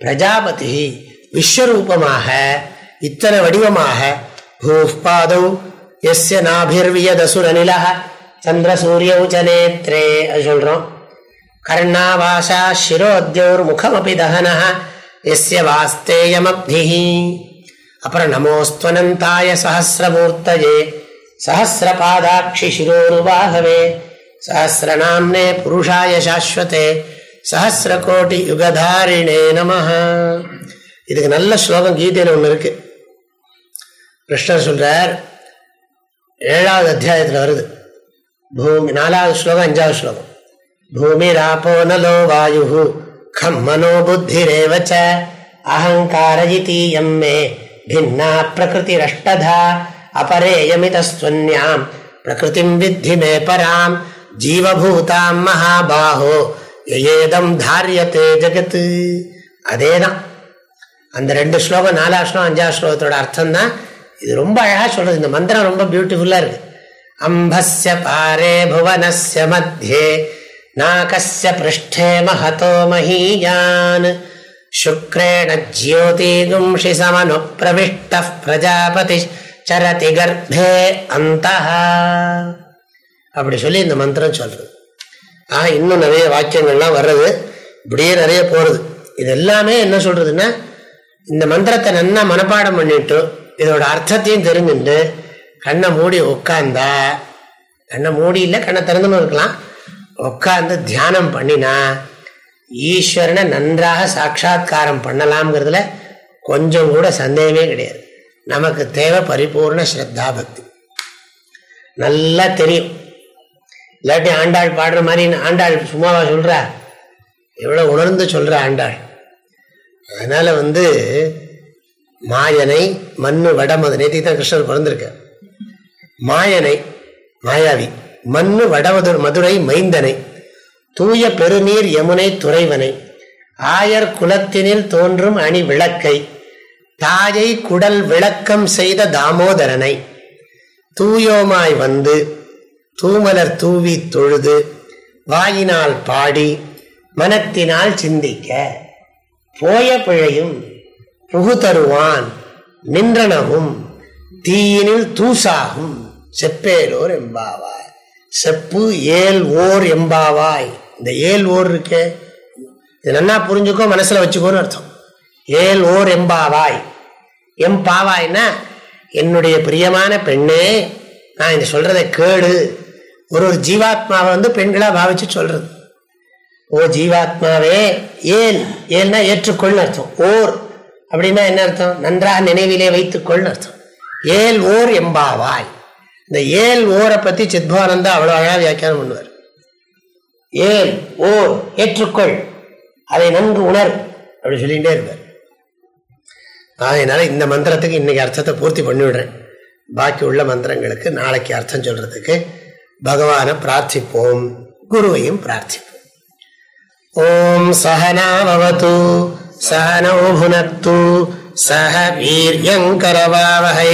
பிரஜாபதி விஸ்வரூபமாக இத்தனை வடிவமாக பூபாதௌ எஸ்ய நாபிர்வியதசுரநில சந்திர சூரிய உச்சநேத்ரே அது சொல்றோம். கர்ணாவாசா சிரோத்யோர் முகமபி தகன எஸ்ய வாஸ்தேயமப்திஹி அப்புறம் நமோஸ்துவனந்தாய சஹசிரமூர்த்தஜே சஹசிரபாதாட்சி சிரோருபாகவே சஹசிரநாம்னே புருஷாய சாஸ்வதே சஹசிரகோட்டி யுகதாரிணே நம இதுக்கு நல்ல ஸ்லோகம் கீதையில் ஒன்று இருக்கு. கிருஷ்ணர் சொல்றார் ஏழாவது அத்தியாயத்தில் வருது. பூமி நாலாவது ஸ்லோகம் அஞ்சாவது ஸ்லோகம். பூமிராப்போ நலோ வாயு கம் மனோ புத்திரேவ அகங்கார இத்தீயம் மே பின்னா பிரகிருதிரஷ்டதா அபரேயமிதஸ்வன்யாம் பிரகிருதிம் வித்தி மே பராம் ஜீவபூதாம் மகாபாஹோ ஏதம் தாரியத்தே ஜகத்து அதேதான் அந்த ரெண்டு ஸ்லோகம் நாலாம் ஸ்லோகம் அஞ்சாம் ஸ்லோகத்தோட அர்த்தம் தான் இது ரொம்ப அழகா சொல்றது. இந்த மந்திரம் ரொம்ப பியூட்டிஃபுல்லா இருக்கு. அம்பஸ்ய பாரே புவனஸ்ய மத்தியே நாகஸ்ய பிருஷ்டே மகதோ மஹீயான் சுக்ரேண ஜோதிகும்ஷி சமனு பிரவிஷ்ட பிரஜாபதி சரதி கர்ப்பே அந்த அப்படி சொல்லி இந்த மந்திரம் சொல்றது. ஆஹ் இன்னும் நிறைய வாக்கியங்கள்லாம் வர்றது. இப்படியே நிறைய போறது. இது எல்லாமே என்ன சொல்றதுன்னா இந்த மந்திரத்தை நல்லா மனப்பாடம் பண்ணிட்டு இதோட அர்த்தத்தையும் தெரிஞ்சுட்டு கண்ணை மூடி உட்காந்தா கண்ணை மூடி இல்லை கண்ணை திறந்துன்னு இருக்கலாம். உட்காந்து தியானம் பண்ணினா ஈஸ்வரனை நன்றாக சாட்சா்காரம் பண்ணலாம்ங்கிறதுல கொஞ்சம் கூட சந்தேகமே கிடையாது. நமக்கு தேவை பரிபூர்ண ஸ்ரத்தா பக்தி. நல்லா தெரியும். இல்லாட்டி ஆண்டாள் பாடுற மாதிரி ஆண்டாள் சும்மாவா சொல்றா? எவ்வளோ உணர்ந்து சொல்ற ஆண்டாள். அதனால வந்து மாயனை மண்ணு வடமது நேத்தி தான் கிருஷ்ணர் பிறந்திருக்க மாயனை மாயாவி. மண்ணு வடவது மதுரை மைந்தனை தூய பெருநீர் யமுனை துறைவனை ஆயர் குலத்தினில் தோன்றும் அணி விளக்கை தாயை குடல் விளக்கம் செய்த தாமோதரனை. தூயோமாய் வந்து தூமலர் தூவி தொழுது வாயினால் பாடி மனத்தினால் சிந்திக்க போய பிழையும் புகுதருவான் நின்றனவும் தீயினில் தூசாகும் செப்பேலோர் எம்பாவாய் செப்பு ஏல் ஓர் எம்பாவாய். இந்த ஏல் ஓர் இருக்கே. இது நல்லா புரிஞ்சுக்கோ மனசுல வச்சுக்கோன்னு அர்த்தம். ஏல் ஓர் எம்பாவாய். எம்பாவாய்னா என்னுடைய பிரியமான பெண்ணே நான் இதை சொல்கிறத கேடு. ஒரு ஒரு ஜீவாத்மாவை வந்து பெண்களா பாவிச்சு சொல்றது. ஓ ஜீவாத்மாவே ஏல் ஏல்னா ஏற்றுக்கொள் அர்த்தம். ஓர் அப்படின்னா என்ன அர்த்தம்? நன்றாக நினைவிலே வைத்துக்கொள் அர்த்தம். ஏல் ஓர் எம்பாவாய். இந்த ஏல் ஓரை பத்தி சித்பானந்தா அவ்வளவு அழகா வியாக்கியானம் பண்ணுவார். ஏல் ஓர் ஏற்றுக்கொள் அதை நன்கு உணர் அப்படி சொல்லிகிட்டே இருப்பார். அதனால இந்த மந்திரத்துக்கு இன்னைக்கு அர்த்தத்தை பூர்த்தி பண்ணிவிடுறேன். பாக்கி உள்ள மந்திரங்களுக்கு நாளைக்கு அர்த்தம் சொல்றதுக்கு பகவானை பிரார்த்திப்போம் குருவையும் பிரார்த்திப்போம். ஓம் சகனாவது சகனோ புனத்து சக வீரியங்கரவாவகை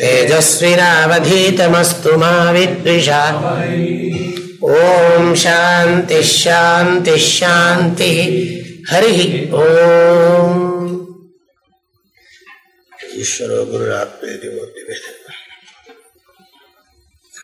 तेजस्विनावधीतमस्तु मा विद्विषा ॐ शान्तिः शान्तिः शान्तिः हरिः ॐ ईश्वरो गुरुरात्मेति मूर्तिभेद